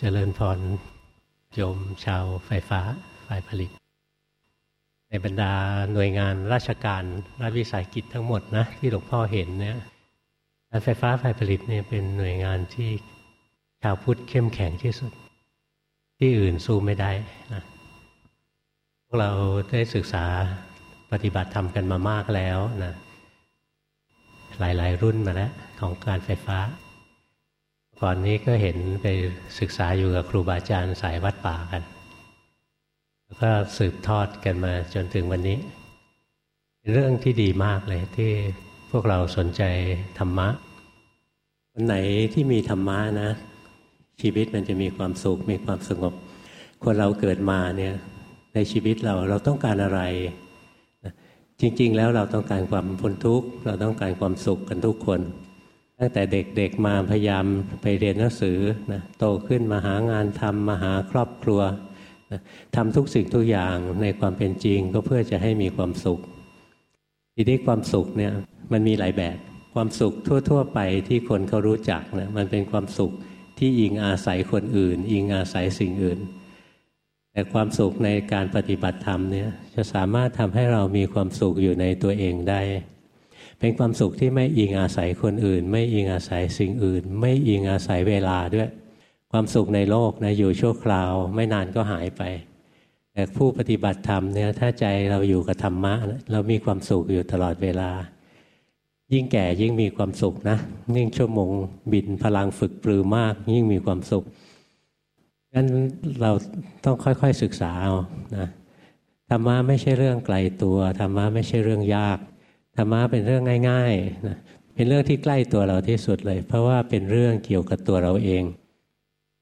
เจริญพรโยมชาวไฟฟ้าฝ่ายผลิต ในบรรดาหน่วยงานราชการรัฐวิสาหกิจทั้งหมดนะที่หลวงพ่อเห็นเนี่ยการไฟฟ้าฝ่ายผลิตเนี่ยเป็นหน่วยงานที่ชาวพุทธเข้มแข็งที่สุด ที่อื่นสู้ไม่ได้นะพวกเราได้ศึกษาปฏิบัติธรรมกันมามากแล้วนะหลายๆ รุ่นมาแล้วของการไฟฟ้า ก่อนนี้ก็เห็นไปศึกษาอยู่กับครูบาอาจารย์สายวัดป่ากัน แล้วก็สืบทอดกันมาจนถึงวันนี้เป็นเรื่องที่ดีมากเลยที่พวกเราสนใจธรรมะ วันไหนที่มีธรรมะนะ ชีวิตมันจะมีความสุขมีความสงบ คนเราเกิดมาเนี่ยในชีวิตเราเราต้องการอะไร จริง ๆ แล้วเราต้องการความพ้นทุกข์เราต้องการความสุขกันทุกคน ตั้งแต่เด็กๆมาพยายามไปเรียนหนังสือนะโตขึ้นมาหางานทำมาหาครอบครัวนะทำทุกสิ่งทุกอย่างในความเป็นจริงก็เพื่อจะให้มีความสุข ทีนี้ความสุขเนี่ยมันมีหลายแบบ ความสุขทั่ว ๆ ไปที่คนเขารู้จักนะมันเป็นความสุขที่อิงอาศัยคนอื่น อิงอาศัยสิ่งอื่น แต่ความสุขในการปฏิบัติธรรมเนี่ยจะสามารถทำให้เรามีความสุขอยู่ในตัวเองได้ เป็นความสุขที่ไม่อิงอาศัยคนอื่น ไม่อิงอาศัยสิ่งอื่น ไม่อิงอาศัยเวลาด้วย ความสุขในโลกนะอยู่ชั่วคราว ไม่นานก็หายไป แต่ผู้ปฏิบัติธรรมเนี่ยถ้าใจเราอยู่กับธรรมะเรามีความสุขอยู่ตลอดเวลา ยิ่งแก่ยิ่งมีความสุขนะยิ่งชั่วโมงบินพลังฝึกปรือมาก ยิ่งมีความสุขงั้นเราต้องค่อยๆศึกษาเอานะธรรมะไม่ใช่เรื่องไกลตัวธรรมะไม่ใช่เรื่องยาก ธรรมะเป็นเรื่องง่ายๆนะเป็นเรื่องที่ใกล้ตัวเราที่สุดเลย เพราะว่าเป็นเรื่องเกี่ยวกับตัวเราเอง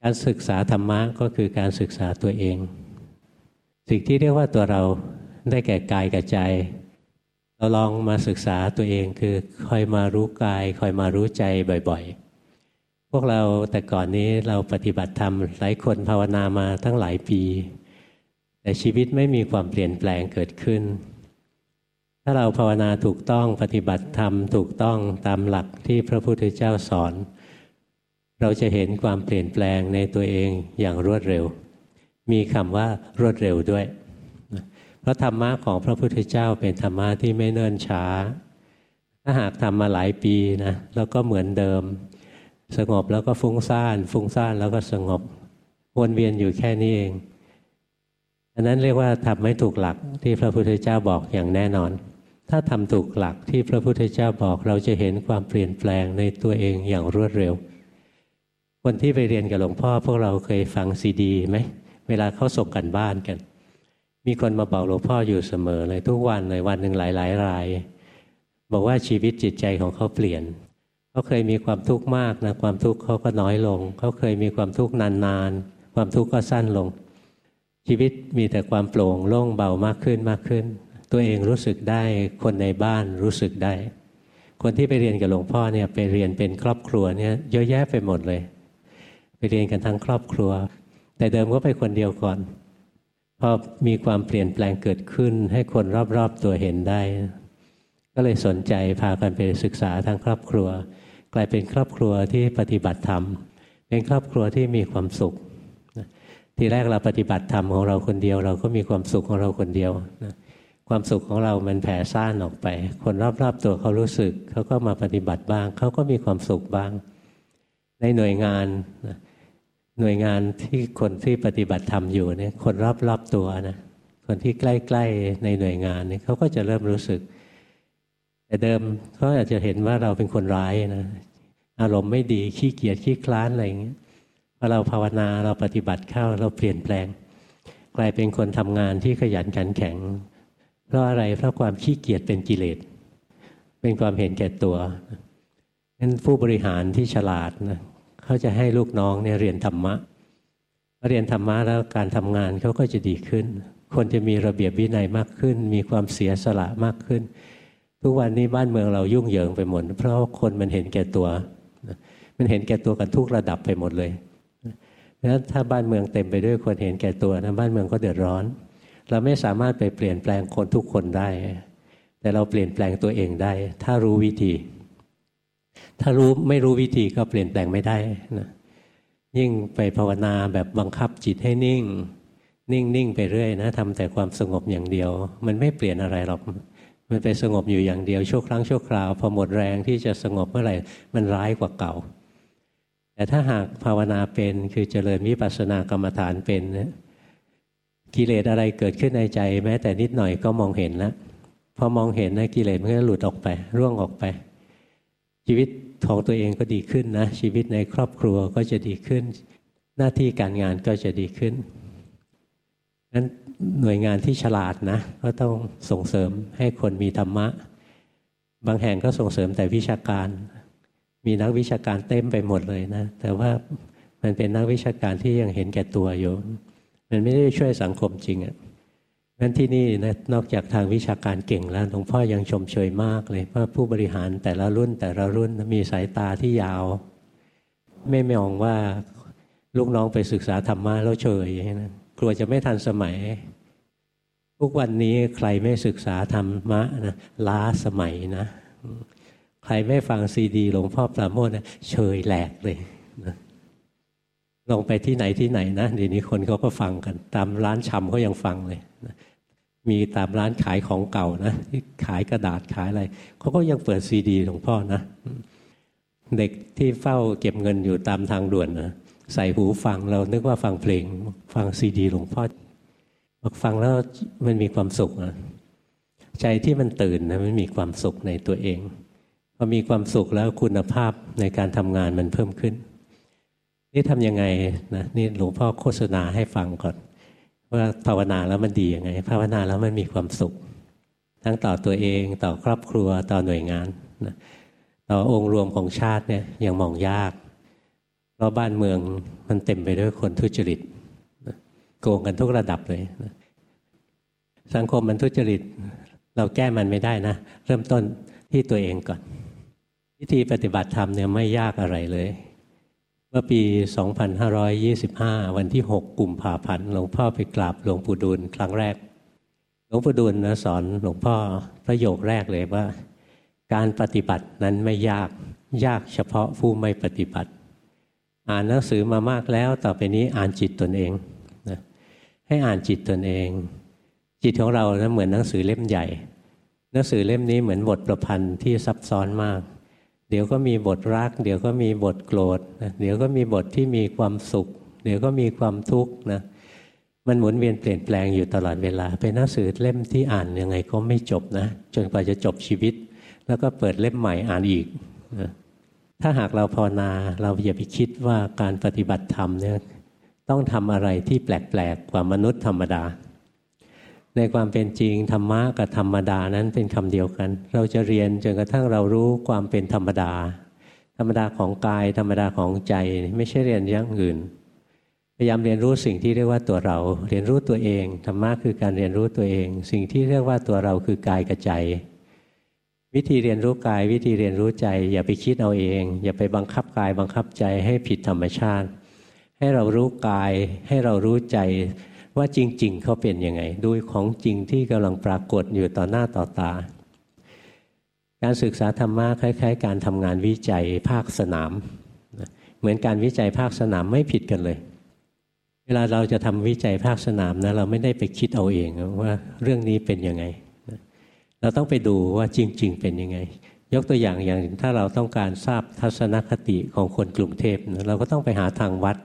การศึกษาธรรมะก็คือการศึกษาตัวเอง สิ่งที่เรียกว่าตัวเราได้แก่กายกับใจ เราลองมาศึกษาตัวเองคือคอยมารู้กายคอยมารู้ใจบ่อยๆ พวกเราแต่ก่อนนี้เราปฏิบัติธรรมหลายคนภาวนามาทั้งหลายปี แต่ชีวิตไม่มีความเปลี่ยนแปลงเกิดขึ้น ถ้าเราภาวนาถูกต้องปฏิบัติธรรมถูกต้องตามหลักที่พระพุทธเจ้าสอน เราจะเห็นความเปลี่ยนแปลงในตัวเองอย่างรวดเร็ว มีคำว่ารวดเร็วด้วย เพราะธรรมะของพระพุทธเจ้าเป็นธรรมะที่ไม่เนิ่นช้า ถ้าหากทำมาหลายปีนะแล้วก็เหมือนเดิม สงบแล้วก็ฟุ้งซ่าน ฟุ้งซ่านแล้วก็สงบวนเวียนอยู่แค่นี้เอง อันนั้นเรียกว่าทำไม่ถูกหลักที่พระพุทธเจ้าบอกอย่างแน่นอน ถ้าทำถูกหลักที่พระพุทธเจ้าบอกเราจะเห็นความเปลี่ยนแปลงในตัวเองอย่างรวดเร็ว คนที่ไปเรียนกับหลวงพ่อพวกเราเคยฟังซีดีไหมเวลาเขาส่งกันบ้านกัน มีคนมาบอกหลวงพ่ออยู่เสมอเลยทุกวันเลยวันหนึ่งหลายหลายราย บอกว่าชีวิตจิตใจของเขาเปลี่ยนเขาเคยมีความทุกข์มากนะความทุกข์เขาก็น้อยลงเขาเคยมีความทุกข์นานๆความทุกข์ก็สั้นลง ชีวิตมีแต่ความโปร่งโล่งเบามากขึ้นมากขึ้น ตัวเองรู้สึกได้ คนในบ้านรู้สึกได้ คนที่ไปเรียนกับหลวงพ่อเนี่ยไปเรียนเป็นครอบครัวเนี่ยเยอะแยะไปหมดเลย ไปเรียนกันทั้งครอบครัว แต่เดิมก็ไปคนเดียวก่อนพอมีความเปลี่ยนแปลงเกิดขึ้น ให้คนรอบๆตัวเห็นได้ ก็เลยสนใจพากันไปศึกษาทางครอบครัว กลายเป็นครอบครัวที่ปฏิบัติธรรม เป็นครอบครัวที่มีความสุขทีแรกเราปฏิบัติธรรมของเราคนเดียว เราก็มีความสุขของเราคนเดียวนะ ความสุขของเรามันแผ่ซ่านออกไป คนรอบๆตัวเขารู้สึกเขาก็มาปฏิบัติบ้าง เขาก็มีความสุขบ้าง ในหน่วยงานหน่วยงานที่คนที่ปฏิบัติธรรมอยู่เนี่ยคนรอบๆตัวนะคนที่ใกล้ ๆ ในหน่วยงานเนี่ยเขาก็จะเริ่มรู้สึก แต่เดิมเขาอาจจะเห็นว่าเราเป็นคนร้ายนะอารมณ์ไม่ดีขี้เกียจขี้คลานอะไรอย่างเงี้ยพอเราภาวนาเราปฏิบัติเข้าเราเปลี่ยนแปลง กลายเป็นคนทำงานที่ขยันขันแข็ง เพราะอะไรเพราะความขี้เกียจเป็นกิเลส เป็นความเห็นแก่ตัวนั้นผู้บริหารที่ฉลาดนะเขาจะให้ลูกน้องเนี่ยเรียนธรรมะเรียนธรรมะแล้วการทำงานเขาก็จะดีขึ้น คนจะมีระเบียบวินัยมากขึ้น มีความเสียสละมากขึ้น ทุกวันนี้บ้านเมืองเรายุ่งเหยิงไปหมด เพราะคนมันเห็นแก่ตัว มันเห็นแก่ตัวกันทุกระดับไปหมดเลยนั้นถ้าบ้านเมืองเต็มไปด้วยคนเห็นแก่ตัวนะบ้านเมืองก็เดือดร้อน เราไม่สามารถไปเปลี่ยนแปลงคนทุกคนได้ แต่เราเปลี่ยนแปลงตัวเองได้ ถ้ารู้วิธี ถ้ารู้ไม่รู้วิธีก็เปลี่ยนแปลงไม่ได้นะยิ่งไปภาวนาแบบบังคับจิตให้นิ่ง นิ่งนิ่งไปเรื่อยนะทำแต่ความสงบอย่างเดียว มันไม่เปลี่ยนอะไรหรอกมันไปสงบอยู่อย่างเดียวชั่วครั้งชั่วคราวพอหมดแรงที่จะสงบเมื่อไหร่มันร้ายกว่าเก่า แต่ถ้าหากภาวนาเป็นคือเจริญวิปัสสนากรรมฐานเป็น กิเลสอะไรเกิดขึ้นในใจ แม้แต่นิดหน่อยก็มองเห็นแล้วพอมองเห็นนะกิเลสมันก็หลุดออกไปร่วงออกไป ชีวิตของตัวเองก็ดีขึ้นนะ ชีวิตในครอบครัวก็จะดีขึ้น หน้าที่การงานก็จะดีขึ้นนั้นหน่วยงานที่ฉลาดนะ ก็ต้องส่งเสริมให้คนมีธรรมะ บางแห่งก็ส่งเสริมแต่วิชาการ มีนักวิชาการเต็มไปหมดเลยนะ แต่ว่ามันเป็นนักวิชาการที่ยังเห็นแก่ตัวอยู่ มันไม่ได้ช่วยสังคมจริงอะ่ะนั้นที่นี่นะนอกจากทางวิชาการเก่งแล้วหลวงพ่อยังชมเชยมากเลยว่าผู้บริหารแต่ละรุ่นแต่ละรุ่นมีสายตาที่ยาว ไม่มองว่าลูกน้องไปศึกษาธรรมะแล้วเฉยนะกลัวจะไม่ทันสมัย ทุกวันนี้ใครไม่ศึกษาธรรมะนะล้าสมัยนะ ใครไม่ฟังซีดีหลวงพ่อปราโมทนะเฉยแหลกเลยนะ ลงไปที่ไหนที่ไหนนะเดี๋ยวนี้คนเขาก็ฟังกัน ตามร้านชำเขายังฟังเลยนะมีตามร้านขายของเก่านะที่ขายกระดาษขายอะไรเขาก็ยังเปิดซีดีหลวงพ่อนะเด็กที่เฝ้าเก็บเงินอยู่ตามทางด่วนนะใส่หูฟังเรานึกว่าฟังเพลง ฟังซีดีหลวงพ่อบอกฟังแล้วมันมีความสุขนะใจที่มันตื่นนะมันมีความสุขในตัวเองพอมีความสุขแล้วคุณภาพในการทำงานมันเพิ่มขึ้น นี่ทำยังไงนะนี่หลวงพ่อโฆษณาให้ฟังก่อน ว่าภาวนาแล้วมันดียังไง ภาวนาแล้วมันมีความสุข ทั้งต่อตัวเองต่อครอบครัวต่อหน่วยงานนะต่อองค์รวมของชาติเนี่ยยังมองยาก เพราะบ้านเมืองมันเต็มไปด้วยคนทุจริตโกงกันทุกระดับเลยนะสังคมมันทุจริต เราแก้มันไม่ได้นะ เริ่มต้นที่ตัวเองก่อน วิธีปฏิบัติธรรมเนี่ยไม่ยากอะไรเลย มื่อปี 2525 วันที่ 6กุมภาพันธ์หลวงพ่อไปกราบหลวงปู่ดูลครั้งแรก หลวงปู่ดูลนะสอนหลวงพ่อประโยคแรกเลยว่า การปฏิบัตินั้นไม่ยากยากเฉพาะผู้ไม่ปฏิบัติ อ่านหนังสือมามากแล้วต่อไปนี้อ่านจิตตนเองนะให้อ่านจิตตนเอง จิตของเรานะเหมือนหนังสือเล่มใหญ่ หนังสือเล่มนี้เหมือนบทประพันธ์ที่ซับซ้อนมาก เดี๋ยวก็มีบทรัก เดี๋ยวก็มีบทโกรธเดี๋ยวก็มีบทที่มีความสุข เดี๋ยวก็มีความทุกข์นะมันหมุนเวียนเปลี่ยนแปลงอยู่ตลอดเวลา เป็นหนังสือเล่มที่อ่านยังไงก็ไม่จบนะ จนกว่าจะจบชีวิต แล้วก็เปิดเล่มใหม่อ่านอีกนะถ้าหากเราภาวนาเราอย่าไปคิดว่าการปฏิบัติธรรมเนี่ยต้องทำอะไรที่แปลกๆกว่ามนุษย์ธรรมดา ในความเป็นจริงธรรมะกับธรรมดานั้นเป็นคำเดียวกัน เราจะเรียนจนกระทั่งเรารู้ความเป็นธรรมดา ธรรมดาของกาย ธรรมดาของใจไม่ใช่เรียนอย่างอื่น พยายามเรียนรู้สิ่งที่เรียกว่าตัวเรา เรียนรู้ตัวเองธรรมะคือการเรียนรู้ตัวเอง สิ่งที่เรียกว่าตัวเราคือกายกับใจ วิธีเรียนรู้กาย วิธีเรียนรู้ใจ อย่าไปคิดเอาเอง อย่าไปบังคับกายบังคับใจให้ผิดธรรมชาติ ให้เรารู้กายให้เรารู้ใจ ว่าจริง ๆเขาเป็นยังไงดูของจริงที่กำลังปรากฏอยู่ต่อหน้าต่อตา การศึกษาธรรมะคล้าย ๆ การทำงานวิจัยภาคสนาม เหมือนการวิจัยภาคสนามไม่ผิดกันเลย เวลาเราจะทำวิจัยภาคสนามนะเราไม่ได้ไปคิดเอาเองว่าเรื่องนี้เป็นยังไง เราต้องไปดูว่าจริง ๆ เป็นยังไงยกตัวอย่างอย่างถ้าเราต้องการทราบทัศนคติของคนกรุงเทพเราก็ต้องไปหาทางวัด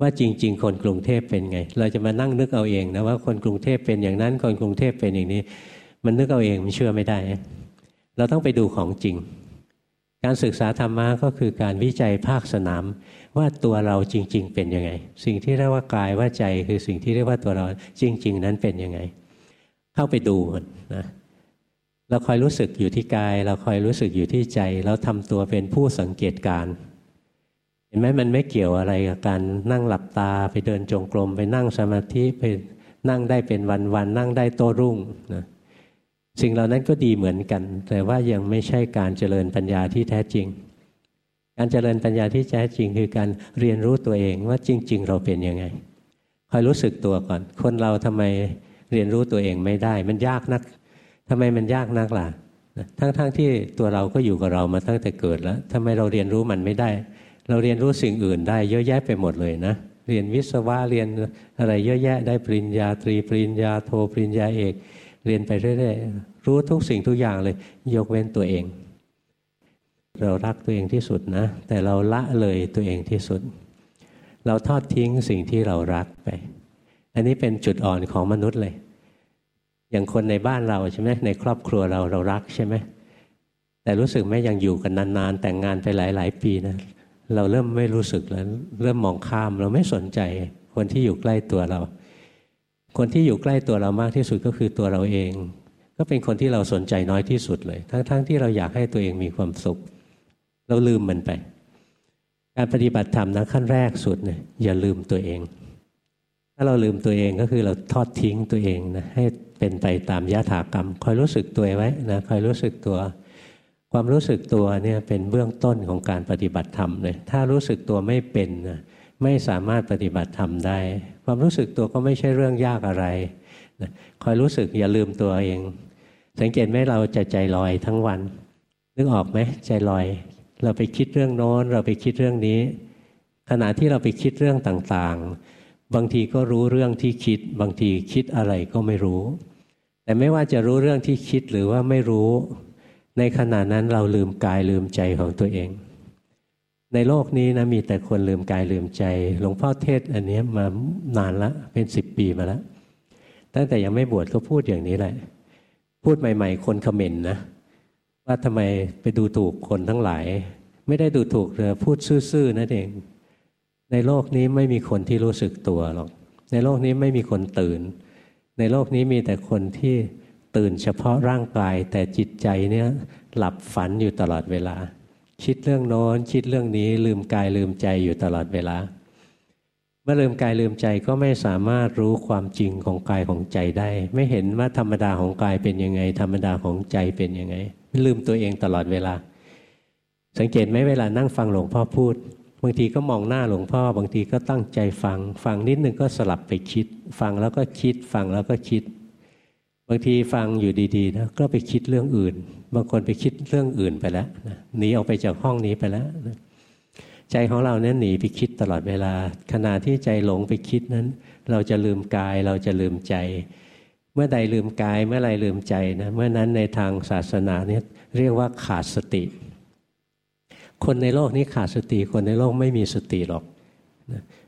ว่าจริง ๆ คนกรุงเทพเป็นไง เราจะมานั่งนึกเอาเองนะว่าคนกรุงเทพเป็นอย่างนั้น คนกรุงเทพเป็นอย่างนี้ มันนึกเอาเองมันเชื่อไม่ได้ เราต้องไปดูของจริง การศึกษาธรรมะก็คือการวิจัยภาคสนาม ว่าตัวเราจริง ๆ เป็นยังไง สิ่งที่เรียกว่ากายว่าใจคือสิ่งที่เรียกว่าตัวเราจริง ๆ นั้นเป็นยังไง เข้าไปดูนะเราคอยรู้สึกอยู่ที่กาย เราคอยรู้สึกอยู่ที่ใจ เราทำตัวเป็นผู้สังเกตการ เห็นไหมมันไม่เกี่ยวอะไรกับการนั่งหลับตาไปเดินจงกรมไปนั่งสมาธิไปนั่งได้เป็นวันๆนั่งได้โตรุ่งนะสิ่งเหล่านั้นก็ดีเหมือนกัน แต่ว่ายังไม่ใช่การเจริญปัญญาที่แท้จริง การเจริญปัญญาที่แท้จริง คือการเรียนรู้ตัวเองว่าจริง ๆ เราเป็นยังไงคอยรู้สึกตัวก่อน คนเราทำไมเรียนรู้ตัวเองไม่ได้ มันยากนักทำไมมันยากนักล่ะทั้งๆทที่ตัวเราก็อยู่กับเรามาตั้งแต่เกิดแล้วทำไมเราเรียนรู้มันไม่ได้ เราเรียนรู้สิ่งอื่นได้เยอะแยะไปหมดเลยนะ เรียนวิศวะเรียนอะไรเยอะแยะได้ปริญญาตรีปริญญาโทปริญญาเอก เรียนไปเรื่อยๆรู้ทุกสิ่งทุกอย่างเลย ยกเว้นตัวเอง เรารักตัวเองที่สุดนะ แต่เราละเลยตัวเองที่สุด เราทอดทิ้งสิ่งที่เรารักไป อันนี้เป็นจุดอ่อนของมนุษย์เลย อย่างคนในบ้านเราใช่ไหมในครอบครัวเราเรารักใช่ไหมแต่รู้สึกไหมยังอยู่กันนานๆ แต่งงานไปหลาย ๆ ปีนะ เราเริ่มไม่รู้สึกแล้ว เริ่มมองข้ามเราไม่สนใจ คนที่อยู่ใกล้ตัวเรา คนที่อยู่ใกล้ตัวเรามากที่สุดก็คือตัวเราเอง ก็เป็นคนที่เราสนใจน้อยที่สุดเลย ทั้งๆทที่เราอยากให้ตัวเองมีความสุข เราลืมมันไป การปฏิบัติธรรมนะขั้นแรกสุดเนี่ยอย่าลืมตัวเอง ถ้าเราลืมตัวเองก็คือเราทอดทิ้งตัวเองนะให้เป็นไปตามยถากรรมคอยรู้สึกตัวไว้นะคอยรู้สึกตัว ความรู้สึกตัวเนี่ยเป็นเบื้องต้นของการปฏิบัติธรรมเลยถ้ารู้สึกตัวไม่เป็นนะไม่สามารถปฏิบัติธรรมได้ ความรู้สึกตัวก็ไม่ใช่เรื่องยากอะไรนะคอยรู้สึกอย่าลืมตัวเอง สังเกตไหมเราจะใจลอยทั้งวัน นึกออกไหมใจลอย เราไปคิดเรื่องโน้น เราไปคิดเรื่องนี้ ขณะที่เราไปคิดเรื่องต่างๆ บางทีก็รู้เรื่องที่คิด บางทีคิดอะไรก็ไม่รู้ แต่ไม่ว่าจะรู้เรื่องที่คิดหรือว่าไม่รู้ ในขณะนั้นเราลืมกายลืมใจของตัวเอง ในโลกนี้นะมีแต่คนลืมกายลืมใจ หลวงพ่อเทศอันนี้มานานละเป็นสิบปีมาแล้ว ตั้งแต่ยังไม่บวชก็พูดอย่างนี้แหละ พูดใหม่ ๆ คนคอมเมนต์นะ ว่าทำไมไปดูถูกคนทั้งหลาย ไม่ได้ดูถูกเลยพูดซื่อๆนั่นเอง ในโลกนี้ไม่มีคนที่รู้สึกตัวหรอก ในโลกนี้ไม่มีคนตื่น ในโลกนี้มีแต่คนที่ ตื่นเฉพาะร่างกาย แต่จิตใจเนี่ยหลับฝันอยู่ตลอดเวลา คิดเรื่องโน้นคิดเรื่องนี้ลืมกายลืมใจอยู่ตลอดเวลา เมื่อลืมกายลืมใจก็ไม่สามารถรู้ความจริงของกายของใจได้ ไม่เห็นว่าธรรมดาของกายเป็นยังไง ธรรมดาของใจเป็นยังไงลืมตัวเองตลอดเวลา สังเกตไหมเวลานั่งฟังหลวงพ่อพูดบางทีก็มองหน้าหลวงพ่อ บางทีก็ตั้งใจฟัง ฟังนิดนึงก็สลับไปคิด ฟังแล้วก็คิด ฟังแล้วก็คิด บางทีฟังอยู่ดีๆนะก็ไปคิดเรื่องอื่น บางคนไปคิดเรื่องอื่นไปแล้วหนีออกไปจากห้องนี้ไปแล้วใจของเราเนี่ยหนีไปคิดตลอดเวลา ขณะที่ใจหลงไปคิดนั้น เราจะลืมกายเราจะลืมใจ เมื่อใดลืมกายเมื่อไรลืมใจนะเมื่อนั้นในทางศาสนาเนี่ยเรียกว่าขาดสติ คนในโลกนี้ขาดสติ คนในโลกไม่มีสติหรอก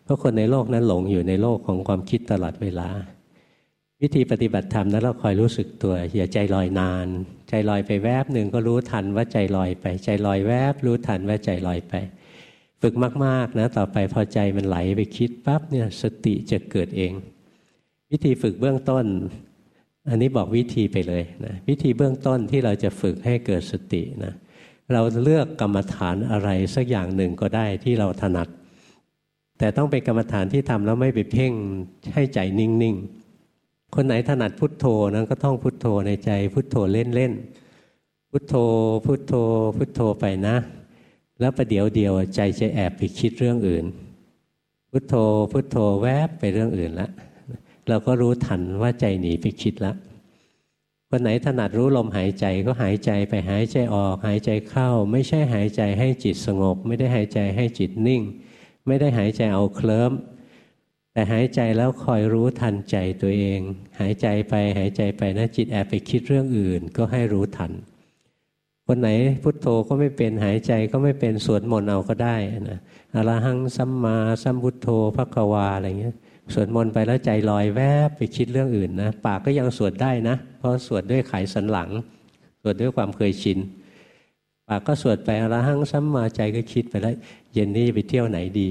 เพราะคนในโลกนั้นหลงอยู่ในโลกของความคิดตลอดเวลา วิธีปฏิบัติธรรมนั้นเราคอยรู้สึกตัวอย่าใจลอยนาน ใจลอยไปแวบหนึ่งก็รู้ทันว่าใจลอยไป ใจลอยแวบ รู้ทันว่าใจลอยไป ฝึกมากๆนะต่อไปพอใจมันไหลไปคิดปั๊บเนี่ยสติจะเกิดเอง วิธีฝึกเบื้องต้น อันนี้บอกวิธีไปเลยนะวิธีเบื้องต้นที่เราจะฝึกให้เกิดสตินะเราเลือกกรรมฐานอะไรสักอย่างหนึ่งก็ได้ที่เราถนัด แต่ต้องเป็นกรรมฐานที่ทำแล้วไม่ไปเพ่งให้ใจนิ่งๆ คนไหนถนัดพุทโธนั้นก็ท่องพุทโธในใจ พุทโธเล่นเล่นพุทโธ พุทโธ พุทโธไปนะ แล้วประเดี๋ยวเดียวใจจะแอบไปคิดเรื่องอื่น พุทโธพุทโธแวบไปเรื่องอื่นละเราก็รู้ทันว่าใจหนีไปคิดละคนไหนถนัดรู้ลมหายใจก็หายใจไปหายใจออก หายใจเข้า ไม่ใช่หายใจให้จิตสงบ ไม่ได้หายใจให้จิตนิ่ง ไม่ได้หายใจเอาเคลิ้ม แต่หายใจแล้วคอยรู้ทันใจตัวเอง หายใจไปหายใจไปนะจิตแอบไปคิดเรื่องอื่น ก็ให้รู้ทัน คนไหนพุทโธก็ไม่เป็นหายใจก็ไม่เป็นสวดมนต์เอาก็ได้นะอรหังสัมมาสัมพุทโธพระกวาอะไรเงี้ยสวดมนต์ไปแล้วใจลอยแวบไปคิดเรื่องอื่นนะปากก็ยังสวดได้นะ เพราะสวดด้วยไขสันหลัง สวดด้วยความเคยชินปากก็สวดไปอรหังสัมมาใจก็คิดไปแล้ว เย็นนี้จะไปเที่ยวไหนดี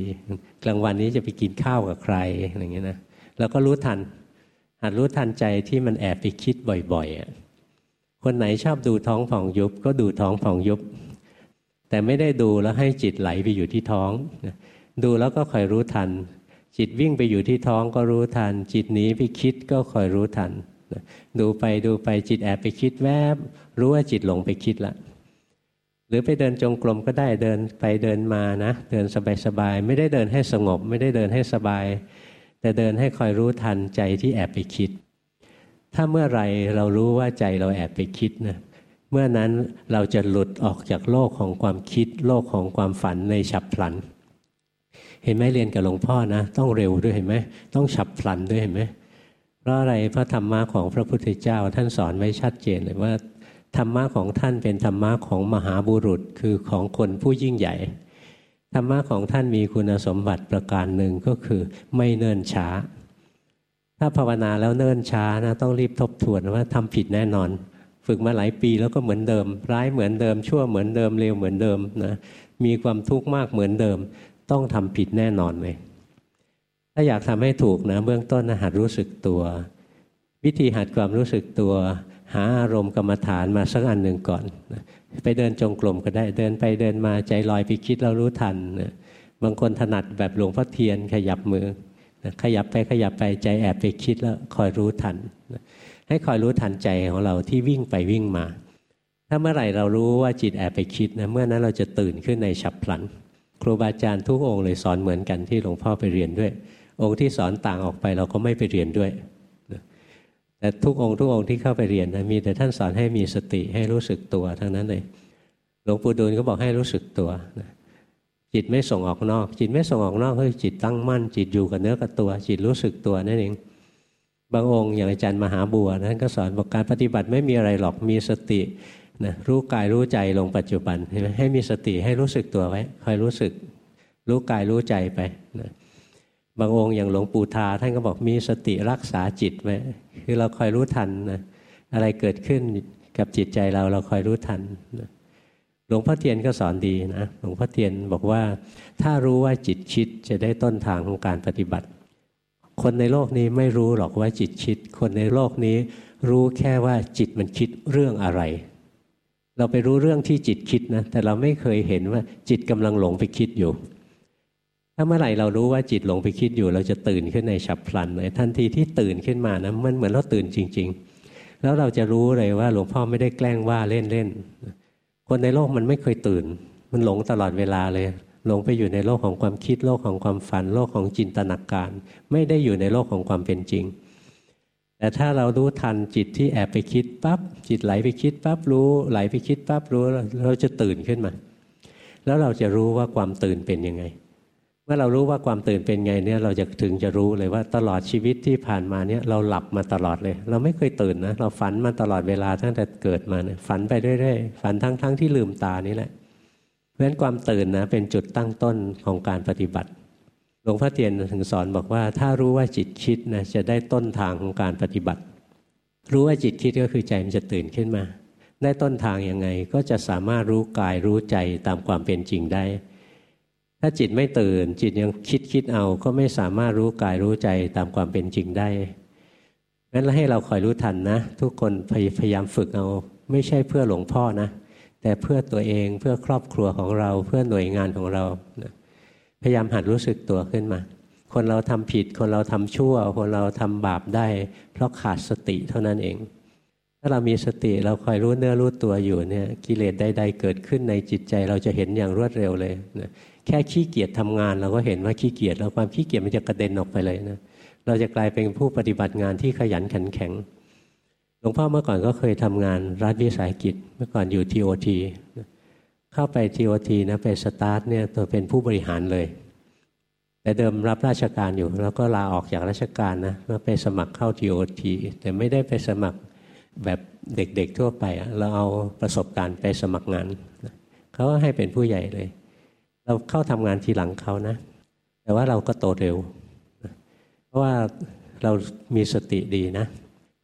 กลางวันนี้จะไปกินข้าวกับใครอะไรเงี้ยนะเราก็รู้ทันหัดรู้ทันใจที่มันแอบไปคิดบ่อยๆคนไหนชอบดูท้องผ่องยุบก็ดูท้องผ่องยุบ แต่ไม่ได้ดูแล้วให้จิตไหลไปอยู่ที่ท้อง ดูแล้วก็คอยรู้ทัน จิตวิ่งไปอยู่ที่ท้องก็รู้ทัน จิตหนีไปคิดก็คอยรู้ทัน ดูไปดูไปจิตแอบไปคิดแวบ รู้ว่าจิตหลงไปคิดละ หรือไปเดินจงกรมก็ได้เดินไปเดินมานะเดินสบายๆไม่ได้เดินให้สงบ ไม่ได้เดินให้สบาย แต่เดินให้คอยรู้ทันใจที่แอบไปคิด ถ้าเมื่อไรเรารู้ว่าใจเราแอบไปคิดนะเมื่อนั้นเราจะหลุดออกจากโลกของความคิด โลกของความฝันในฉับพลัน เห็นไหมเรียนกับหลวงพ่อนะ ต้องเร็วด้วยเห็นไหมต้องฉับพลันด้วยเห็นไหมเพราะอะไรพระธรรมะของพระพุทธเจ้าท่านสอนไว้ชัดเจนเลยว่า ธรรมะของท่านเป็นธรรมะของมหาบุรุษคือของคนผู้ยิ่งใหญ่ ธรรมะของท่านมีคุณสมบัติประการหนึ่งก็คือไม่เนิ่นช้า ถ้าภาวนาแล้วเนิ่นช้านะต้องรีบทบทวนว่าทำผิดแน่นอน ฝึกมาหลายปีแล้วก็เหมือนเดิม ร้ายเหมือนเดิม ชั่วเหมือนเดิมเร็วเหมือนเดิมนะมีความทุกข์มากเหมือนเดิม ต้องทำผิดแน่นอนเลยถ้าอยากทำให้ถูกนะเบื้องต้นนะหัดรู้สึกตัว วิธีหัดความรู้สึกตัว หาอารมณ์กรรมฐานมาสักอันหนึ่งก่อนไปเดินจงกรมก็ได้เดินไปเดินมาใจลอยไปคิดเรารู้ทันบางคนถนัดแบบหลวงพ่อเทียนขยับมือขยับไปขยับไปใจแอบไปคิดแล้วคอยรู้ทันให้คอยรู้ทันใจของเราที่วิ่งไปวิ่งมา ถ้าเมื่อไหร่เรารู้ว่าจิตแอบไปคิดนะเมื่อนั้นเราจะตื่นขึ้นในฉับพลัน ครูบาอาจารย์ทุกองค์เลยสอนเหมือนกันที่หลวงพ่อไปเรียนด้วย องค์ที่สอนต่างออกไปเราก็ไม่ไปเรียนด้วย แต่ทุกองค์ทุกองค์ที่เข้าไปเรียนนะมีแต่ท่านสอนให้มีสติให้รู้สึกตัวทั้งนั้นเลยหลวงปู่ดูลก็บอกให้รู้สึกตัวจิตไม่ส่งออกนอก จิตไม่ส่งออกนอกเฮ้ยจิตตั้งมั่น จิตอยู่กับเนื้อกับตัว จิตรู้สึกตัวนั่นเองบางองค์อย่างอาจารย์มหาบัวนั้นก็สอนบอกการปฏิบัติไม่มีอะไรหรอกมีสตินะรู้กายรู้ใจลงปัจจุบันใช่ไหมให้มีสติให้รู้สึกตัวไว้คอยรู้สึก รู้กายรู้ใจไปนะบางองค์อย่างหลวงปู่ทาท่านก็บอกมีสติรักษาจิตไว้ คือเราคอยรู้ทันนะอะไรเกิดขึ้นกับจิตใจเราเราคอยรู้ทันนะหลวงพ่อเทียนก็สอนดีนะหลวงพ่อเทียนบอกว่า ถ้ารู้ว่าจิตคิดจะได้ต้นทางของการปฏิบัติ คนในโลกนี้ไม่รู้หรอกว่าจิตคิด คนในโลกนี้รู้แค่ว่าจิตมันคิดเรื่องอะไร เราไปรู้เรื่องที่จิตคิดนะแต่เราไม่เคยเห็นว่าจิตกำลังหลงไปคิดอยู่ ถ้าเมื่อไหร่เรารู้ว่าจิตหลงไปคิดอยู่ เราจะตื่นขึ้นในฉับพลันเลยทันทีที่ตื่นขึ้นมานะมันเหมือนเราตื่นจริง ๆ แล้วเราจะรู้เลยว่าหลวงพ่อไม่ได้แกล้งว่าเล่นๆคนในโลกมันไม่เคยตื่น มันหลงตลอดเวลาเลยหลงไปอยู่ในโลกของความคิดโลกของความฝัน โลกของจินตนาการ ไม่ได้อยู่ในโลกของความเป็นจริง แต่ถ้าเรารู้ทันจิตที่แอบไปคิดปั๊บจิตไหลไปคิดปั๊บรู้ ไหลไปคิดปั๊บรู้เราจะตื่นขึ้นมา แล้วเราจะรู้ว่าความตื่นเป็นยังไง มื่อเรารู้ว่าความตื่นเป็นไงเนี่ยเราจะถึงจะรู้เลยว่าตลอดชีวิตที่ผ่านมาเนี่ยเราหลับมาตลอดเลย เราไม่เคยตื่นนะเราฝันมาตลอดเวลาตั้งแต่เกิดมาเนี่ยฝันไปเรื่อยๆฝันทั้งๆทที่ลืมตานี่แหละเพราะฉะนั้นความตื่นนะเป็นจุดตั้งต้นของการปฏิบัติหลวงพ่อเตียนถึงสอนบอกว่า ถ้ารู้ว่าจิตคิดนะจะได้ต้นทางของการปฏิบัติ รู้ว่าจิตคิดก็คือใจมันจะตื่นขึ้นมา ได้ต้นทางยังไงก็จะสามารถรู้กายรู้ใจตามความเป็นจริงได้ ถ้าจิตไม่ตื่น จิตยังคิดคิดเอา ก็ไม่สามารถรู้กายรู้ใจตามความเป็นจริงได้งั้นให้เราคอยรู้ทันนะ ทุกคนพยายามฝึกเอา ไม่ใช่เพื่อหลวงพ่อนะ แต่เพื่อตัวเองเพื่อครอบครัวของเราเพื่อหน่วยงานของเรานะพยายามหัดรู้สึกตัวขึ้นมา คนเราทำผิด คนเราทำชั่ว คนเราทำบาปได้ เพราะขาดสติเท่านั้นเอง ถ้าเรามีสติเราคอยรู้เนื้อรู้ตัวอยู่เนี่ยกิเลสใดๆเกิดขึ้นในจิตใจเราจะเห็นอย่างรวดเร็วเลยนะ แค่ขี้เกียจทำงานเราก็เห็นว่าขี้เกียจแล้วความขี้เกียจมันจะกระเด็นออกไปเลยนะเราจะกลายเป็นผู้ปฏิบัติงานที่ขยันขันแข็งหลวงพ่อเมื่อก่อนก็เคยทำงานรัฐวิสาหกิจ เมื่อก่อนอยู่ทีโอทีเข้าไปทีโอทีนะไปสตาร์ทเนี่ยตัวเป็นผู้บริหารเลย แต่เดิมรับราชการอยู่ แล้วก็ลาออกจากราชการนะแล้วไปสมัครเข้าทีโอทีแต่ไม่ได้ไปสมัครแบบเด็กๆทั่วไปเราเอาประสบการณ์ไปสมัครงานเขาก็ให้เป็นผู้ใหญ่เลย เราเข้าทำงานทีหลังเขานะ แต่ว่าเราก็โตเร็ว เพราะว่าเรามีสติดีนะ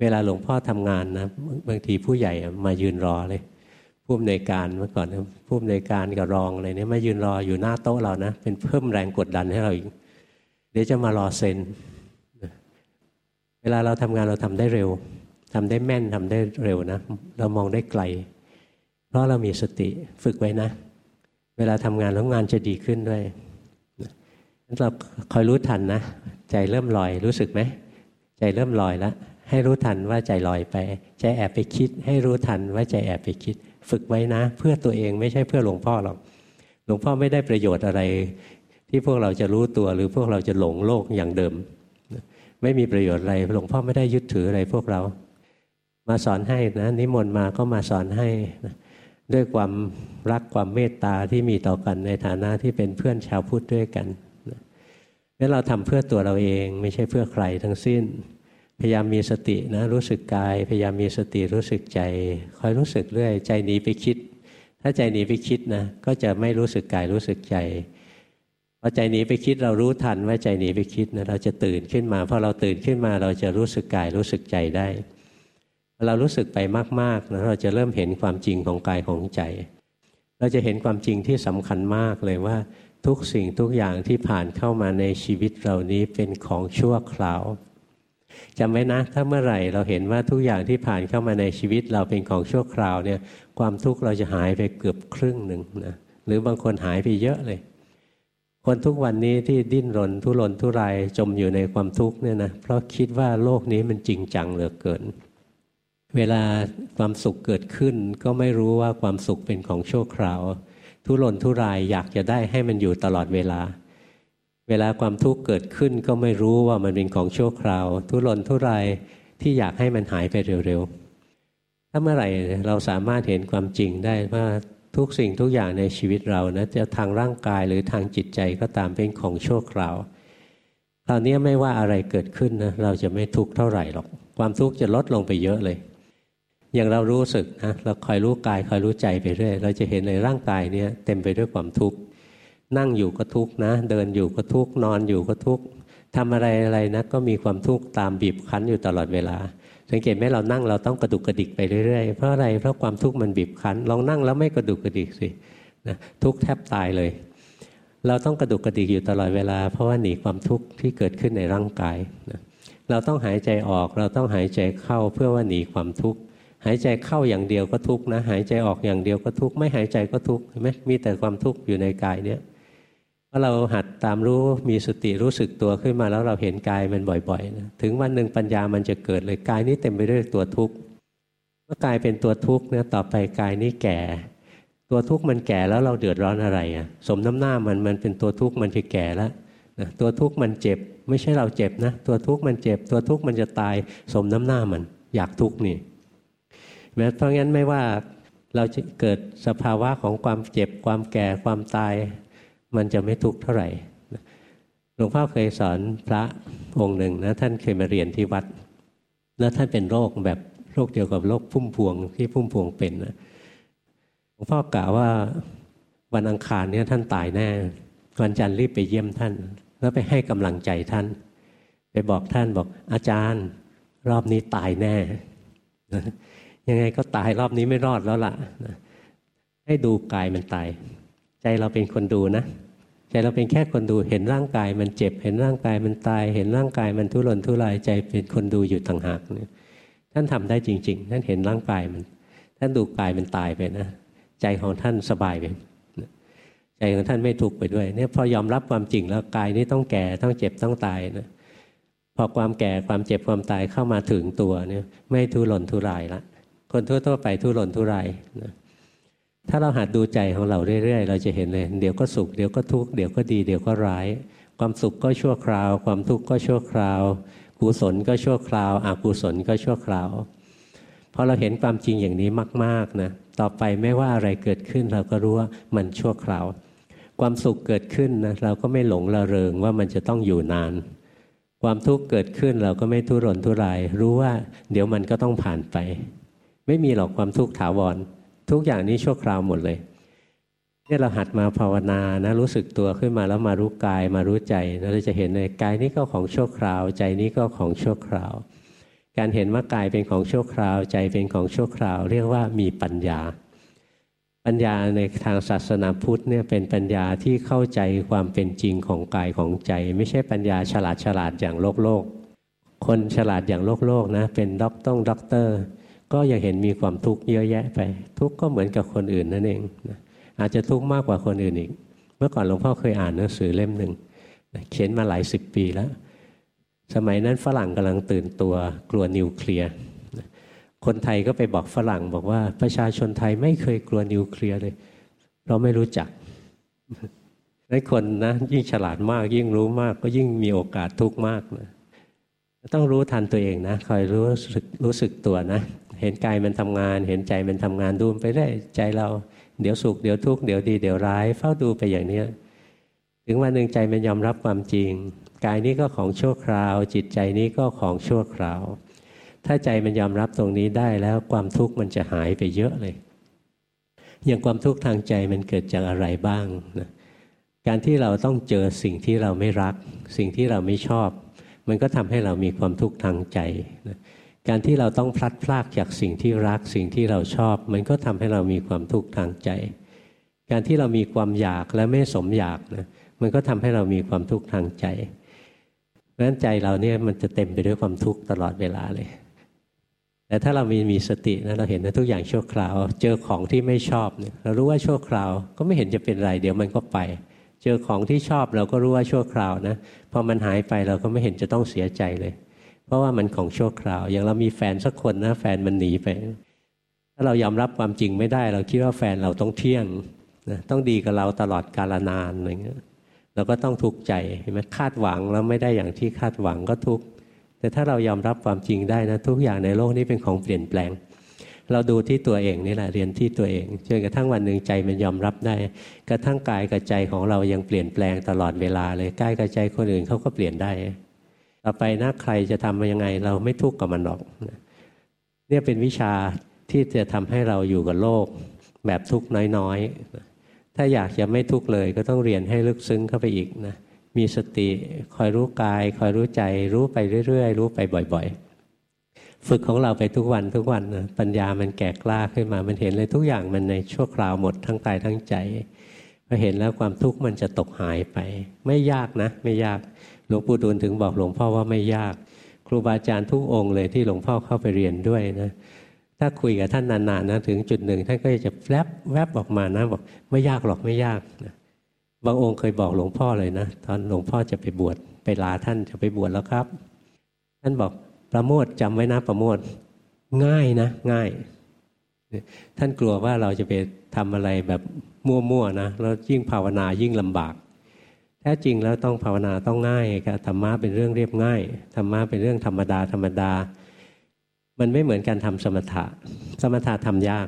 เวลาหลวงพ่อทำงานนะบางทีผู้ใหญ่มายืนรอเลยผู้อำนวยการเมื่อก่อนผู้อำนวยการกับรองอะไรเนี่ยมายืนรออยู่หน้าโต๊ะเรานะ เป็นเพิ่มแรงกดดันให้เราอีก เดี๋ยวจะมารอเซ็นเวลาเราทำงานเราทำได้เร็วทำได้แม่นทำได้เร็วนะ เรามองได้ไกล เพราะเรามีสติฝึกไว้นะ เวลาทำงานแล้วงานจะดีขึ้นด้วยเราคอยรู้ทันนะ ใจเริ่มลอยรู้สึกไหม ใจเริ่มลอยแล้วให้รู้ทันว่าใจลอยไป ใจแอบไปคิด ให้รู้ทันว่าใจแอบไปคิด ฝึกไว้นะ เพื่อตัวเองไม่ใช่เพื่อหลวงพ่อหรอกหลวงพ่อไม่ได้ประโยชน์อะไร ที่พวกเราจะรู้ตัวหรือพวกเราจะหลงโลกอย่างเดิม ไม่มีประโยชน์อะไรหลวงพ่อไม่ได้ยึดถืออะไรพวกเรา มาสอนให้นะนิมนต์มาก็มาสอนให้นะ ด้วยความรักความเมตตาที่มีต่อกันในฐานะที่เป็นเพื่อนชาวพุทธด้วยกันงั้นเราทำเพื่อตัวเราเองไม่ใช่เพื่อใครทั้งสิ้น พยายามมีสตินะรู้สึกกาย พยายามมีสติรู้สึกใจ คอยรู้สึกเรื่อย ใจหนีไปคิด ถ้าใจหนีไปคิดนะก็จะไม่รู้สึกกายรู้สึกใจพอใจหนีไปคิดเรารู้ทันว่าใจหนีไปคิดนะเราจะตื่นขึ้นมาพอเราตื่นขึ้นมาเราจะรู้สึกกายรู้สึกใจได้ เรารู้สึกไปมากๆนะเราจะเริ่มเห็นความจริงของกายของใจ เราจะเห็นความจริงที่สำคัญมากเลยว่า ทุกสิ่งทุกอย่างที่ผ่านเข้ามาในชีวิตเรานี้เป็นของชั่วคราวจำไว้นะถ้าเมื่อไหร่เราเห็นว่าทุกอย่างที่ผ่านเข้ามาในชีวิตเราเป็นของชั่วคราวเนี่ยความทุกข์เราจะหายไปเกือบครึ่งหนึ่งนะหรือบางคนหายไปเยอะเลย คนทุกวันนี้ที่ดิ้นรนทุรนทุรายจมอยู่ในความทุกข์เนี่ยนะเพราะคิดว่าโลกนี้มันจริงจังเหลือเกิน เวลาความสุขเกิดขึ้น ก็ไม่รู้ว่าความสุขเป็นของชั่วคราว ทุรนทุรายอยากจะได้ให้มันอยู่ตลอดเวลา เวลาความทุกข์เกิดขึ้นก็ไม่รู้ว่ามันเป็นของชั่วคราว ทุรนทุรายที่อยากให้มันหายไปเร็วๆ ถ้าเมื่อไหร่เราสามารถเห็นความจริงได้ว่าทุกสิ่งทุกอย่างในชีวิตเรานะจะทางร่างกายหรือทางจิตใจก็ตามเป็นของชั่วคราวคราวนี้ไม่ว่าอะไรเกิดขึ้นนะเราจะไม่ทุกข์เท่าไหร่หรอก ความทุกข์จะลดลงไปเยอะเลย อย่างเรารู้สึกนะเราคอยรู้กายคอยรู้ใจไปเรื่อยเราจะเห็นในร่างกายเนี้ยเต็มไปด้วยความทุกข์นั่งอยู่ก็ทุกข์นะ เดินอยู่ก็ทุกข์นอนอยู่ก็ทุกข์ทำอะไรอะไรนะก็มีความทุกข์ตามบีบคั้นอยู่ตลอดเวลา สังเกตไหมเรานั่งเราต้องกระดุกกระดิกไปเรื่อยๆเพราะอะไรเพราะความทุกข์มันบีบคั้นลองนั่งแล้วไม่กระดุกกระดิกสินะทุกข์แทบตายเลย เราต้องกระดุกกระดิกอยู่ตลอดเวลา เพราะว่าหนีความทุกข์ที่เกิดขึ้นในร่างกายนะเราต้องหายใจออกเราต้องหายใจเข้าเพื่อว่าหนีความทุกข์ หายใจเข้าอย่างเดียวก็ทุกข์นะหายใจออกอย่างเดียวก็ทุกข์ไม่หายใจก็ทุกข์เห็นไหมมีแต่ความทุกข์อยู่ในกายเนี่ยพอเราหัดตามรู้มีสติรู้สึกตัวขึ้นมาแล้วเราเห็นกายมันบ่อยๆนะถึงวันหนึ่งปัญญามันจะเกิดเลยกายนี้เต็มไปด้วยตัวทุกข์เมื่อกายเป็นตัวทุกข์เนี่ยต่อไปกายนี้แก่ ตัวทุกข์มันแก่แล้วเราเดือดร้อนอะไรอะสมน้ำหน้ามันมันเป็นตัวทุกข์มันจะแก่แล้วนะตัวทุกข์มันเจ็บ ไม่ใช่เราเจ็บนะ ตัวทุกข์มันเจ็บ ตัวทุกข์มันจะตาย สมน้ำหน้ามัน อยากทุกข์นี่ เพราะงั้นไม่ว่าเราจะเกิดสภาวะของความเจ็บความแก่ความตาย มันจะไม่ทุกข์เท่าไหร่หลวงพ่อเคยสอนพระองค์หนึ่งนะท่านเคยมาเรียนที่วัด แล้วท่านเป็นโรคแบบโรคเดียวกับโรคพุ่มพวงที่พุ่มพวงเป็นนะหลวงพ่อกล่าวว่าวันอังคารเนี่ยท่านตายแน่วันจันทร์รีบไปเยี่ยมท่าน แล้วไปให้กำลังใจท่าน ไปบอกท่านบอกอาจารย์ รอบนี้ตายแน่ ยังไงก็ตายรอบนี้ไม่รอดแล้วล่ะให้ดูกายมันตาย ใจเราเป็นคนดูนะ ใจเราเป็นแค่คนดูเห็นร่างกายมันเจ็บ เห็นร่างกายมันตาย เห็นร่างกายมันทุรนทุรายใจเป็นคนดูอยู่ต่างหากเนี่ยท่านทำได้จริง ๆ ท่านเห็นร่างกายมัน ท่านดูกายมันตายไปนะใจของท่านสบายไปใจของท่านไม่ทุกข์ไปด้วยเนี่ยพอยอมรับความจริงแล้วกายนี้ต้องแก่ต้องเจ็บต้องตายนะพอความแก่ความเจ็บความตายเข้ามาถึงตัวเนี่ยไม่ทุรนทุรายละ คนทั่วๆไปทุรนทุรายนะถ้าเราหัดดูใจของเราเรื่อยๆ เราจะเห็นเลย เดี๋ยวก็สุข เดี๋ยวก็ทุกข์ เดี๋ยวก็ดี เดี๋ยวก็ร้าย ความสุขก็ชั่วคราว ความทุกข์ก็ชั่วคราว กุศลก็ชั่วคราว อกุศลก็ชั่วคราว พอเราเห็นความจริงอย่างนี้มาก ๆ นะ ต่อไปไม่ว่าอะไรเกิดขึ้นเราก็รู้ว่ามันชั่วคราว ความสุขเกิดขึ้นนะเราก็ไม่หลงระเริงว่ามันจะต้องอยู่นาน ความทุกข์เกิดขึ้นเราก็ไม่ทุรนทุราย รู้ว่า เดี๋ยวมันก็ต้องผ่านไป ไม่มีหรอกความทุกข์ถาวร ทุกอย่างนี้ชั่วคราวหมดเลยเนี่ยเราหัดมาภาวนานะรู้สึกตัวขึ้นมาแล้วมารู้กายมารู้ใจเราจะเห็นเลยกายนี้ก็ของชั่วคราว ใจนี้ก็ของชั่วคราว การเห็นว่ากายเป็นของชั่วคราว ใจเป็นของชั่วคราว เรียกว่ามีปัญญา ปัญญาในทางศาสนาพุทธเนี่ยเป็นปัญญาที่เข้าใจความเป็นจริงของกายของใจ ไม่ใช่ปัญญาฉลาดฉลาดอย่างโลกโลก คนฉลาดอย่างโลกโลกนะเป็นด็อกต้องด็อกเตอร์ ก็ยังเห็นมีความทุกข์เยอะแยะไป ทุกข์ก็เหมือนกับคนอื่นนั่นเองนะอาจจะทุกข์มากกว่าคนอื่นอีก เมื่อก่อนหลวงพ่อเคยอ่านหนังสือเล่มหนึ่งเขียนมาหลายสิบปีแล้ว สมัยนั้นฝรั่งกำลังตื่นตัวกลัวนิวเคลียร์คนไทยก็ไปบอกฝรั่งบอกว่าประชาชนไทยไม่เคยกลัวนิวเคลียร์เลย เราไม่รู้จักนั้นคนนะยิ่งฉลาดมากยิ่งรู้มากก็ยิ่งมีโอกาสทุกข์มากนะต้องรู้ทันตัวเองนะคอยรู้สึกรู้สึกตัวนะ เห็นกายมันทำงาน เห็นใจมันทำงานดูไปได้ใจเราเดี๋ยวสุขเดี๋ยวทุกข์เดี๋ยวดีเดี๋ยวร้ายเฝ้าดูไปอย่างเนี้ยถึงวันหนึ่งใจมันยอมรับความจริง กายนี้ก็ของชั่วคราว จิตใจนี้ก็ของชั่วคราว ถ้าใจมันยอมรับตรงนี้ได้แล้วความทุกข์มันจะหายไปเยอะเลย อย่างความทุกข์ทางใจมันเกิดจากอะไรบ้างนะการที่เราต้องเจอสิ่งที่เราไม่รัก สิ่งที่เราไม่ชอบ มันก็ทำให้เรามีความทุกข์ทางใจนะ การที่เราต้องพลัดพรากจากสิ่งที่รักสิ่งที่เราชอบ มันก็ทำให้เรามีความทุกข์ทางใจ การที่เรามีความอยากและไม่สมอยากนะมันก็ทำให้เรามีความทุกข์ทางใจเพราะฉะนั้นใจเราเนี่ยมันจะเต็มไปด้วยความทุกข์ตลอดเวลาเลย แต่ถ้าเรามีมีสตินะเราเห็นนะทุกอย่างชั่วคราว เจอของที่ไม่ชอบเนี่ยเรารู้ว่าชั่วคราวก็ไม่เห็นจะเป็นไร เดี๋ยวมันก็ไป เจอของที่ชอบเราก็รู้ว่าชั่วคราวนะพอมันหายไปเราก็ไม่เห็นจะต้องเสียใจเลย เพราะว่ามันของชั่วคราว อย่างเรามีแฟนสักคนนะแฟนมันหนีไป ถ้าเรายอมรับความจริงไม่ได้ เราคิดว่าแฟนเราต้องเที่ยงนะต้องดีกับเราตลอดกาลนานอะไรเงี้ยเราก็ต้องทุกข์ใจเห็นไหมคาดหวังแล้วไม่ได้อย่างที่คาดหวังก็ทุกข์แต่ถ้าเรายอมรับความจริงได้นะทุกอย่างในโลกนี้เป็นของเปลี่ยนแปลง เราดูที่ตัวเองนี่แหละเรียนที่ตัวเองจนกระทั่งวันหนึ่งใจมันยอมรับได้ กระทั่งกายกับใจของเรายังเปลี่ยนแปลงตลอดเวลาเลยกายกับใจคนอื่นเขาก็เปลี่ยนได้ ต่อไปนะใครจะทำมายังไง เราไม่ทุกข์กับมันหรอกเนี่ยเป็นวิชาที่จะทำให้เราอยู่กับโลก แบบทุกข์น้อยๆ ถ้าอยากจะไม่ทุกข์เลยก็ต้องเรียนให้ลึกซึ้งเข้าไปอีกนะมีสติคอยรู้กาย คอยรู้ใจ รู้ไปเรื่อยๆ รู้ไปบ่อยๆ ฝึกของเราไปทุกวันทุกวันนะปัญญามันแก่กล้าขึ้นมา มันเห็นเลยทุกอย่างมันในชั่วคราวหมดทั้งกายทั้งใจพอเห็นแล้วความทุกข์มันจะตกหายไป ไม่ยากนะ ไม่ยาก หลวงปู่ดูลถึงบอกหลวงพ่อว่าไม่ยาก ครูบาอาจารย์ทุกองค์เลยที่หลวงพ่อเข้าไปเรียนด้วยนะถ้าคุยกับท่านนานๆนะถึงจุดหนึ่งท่านก็จะแวบแวบออกมานะบอกไม่ยากหรอกไม่ยากนะบางองค์เคยบอกหลวงพ่อเลยนะ ตอนหลวงพ่อจะไปบวชไปลาท่านจะไปบวชแล้วครับ ท่านบอกประโมทจำไว้นะประโมทง่ายนะง่าย ท่านกลัวว่าเราจะไปทำอะไรแบบมั่วๆนะแล้วยิ่งภาวนายิ่งลำบาก ท้จริงแล้วต้องภาวนาต้องง่ายครับธรรมะเป็นเรื่องเรียบง่ายธรรมะเป็นเรื่องธรรมดาธรรมดา มันไม่เหมือนการทำสมถะ สมถะทำยาก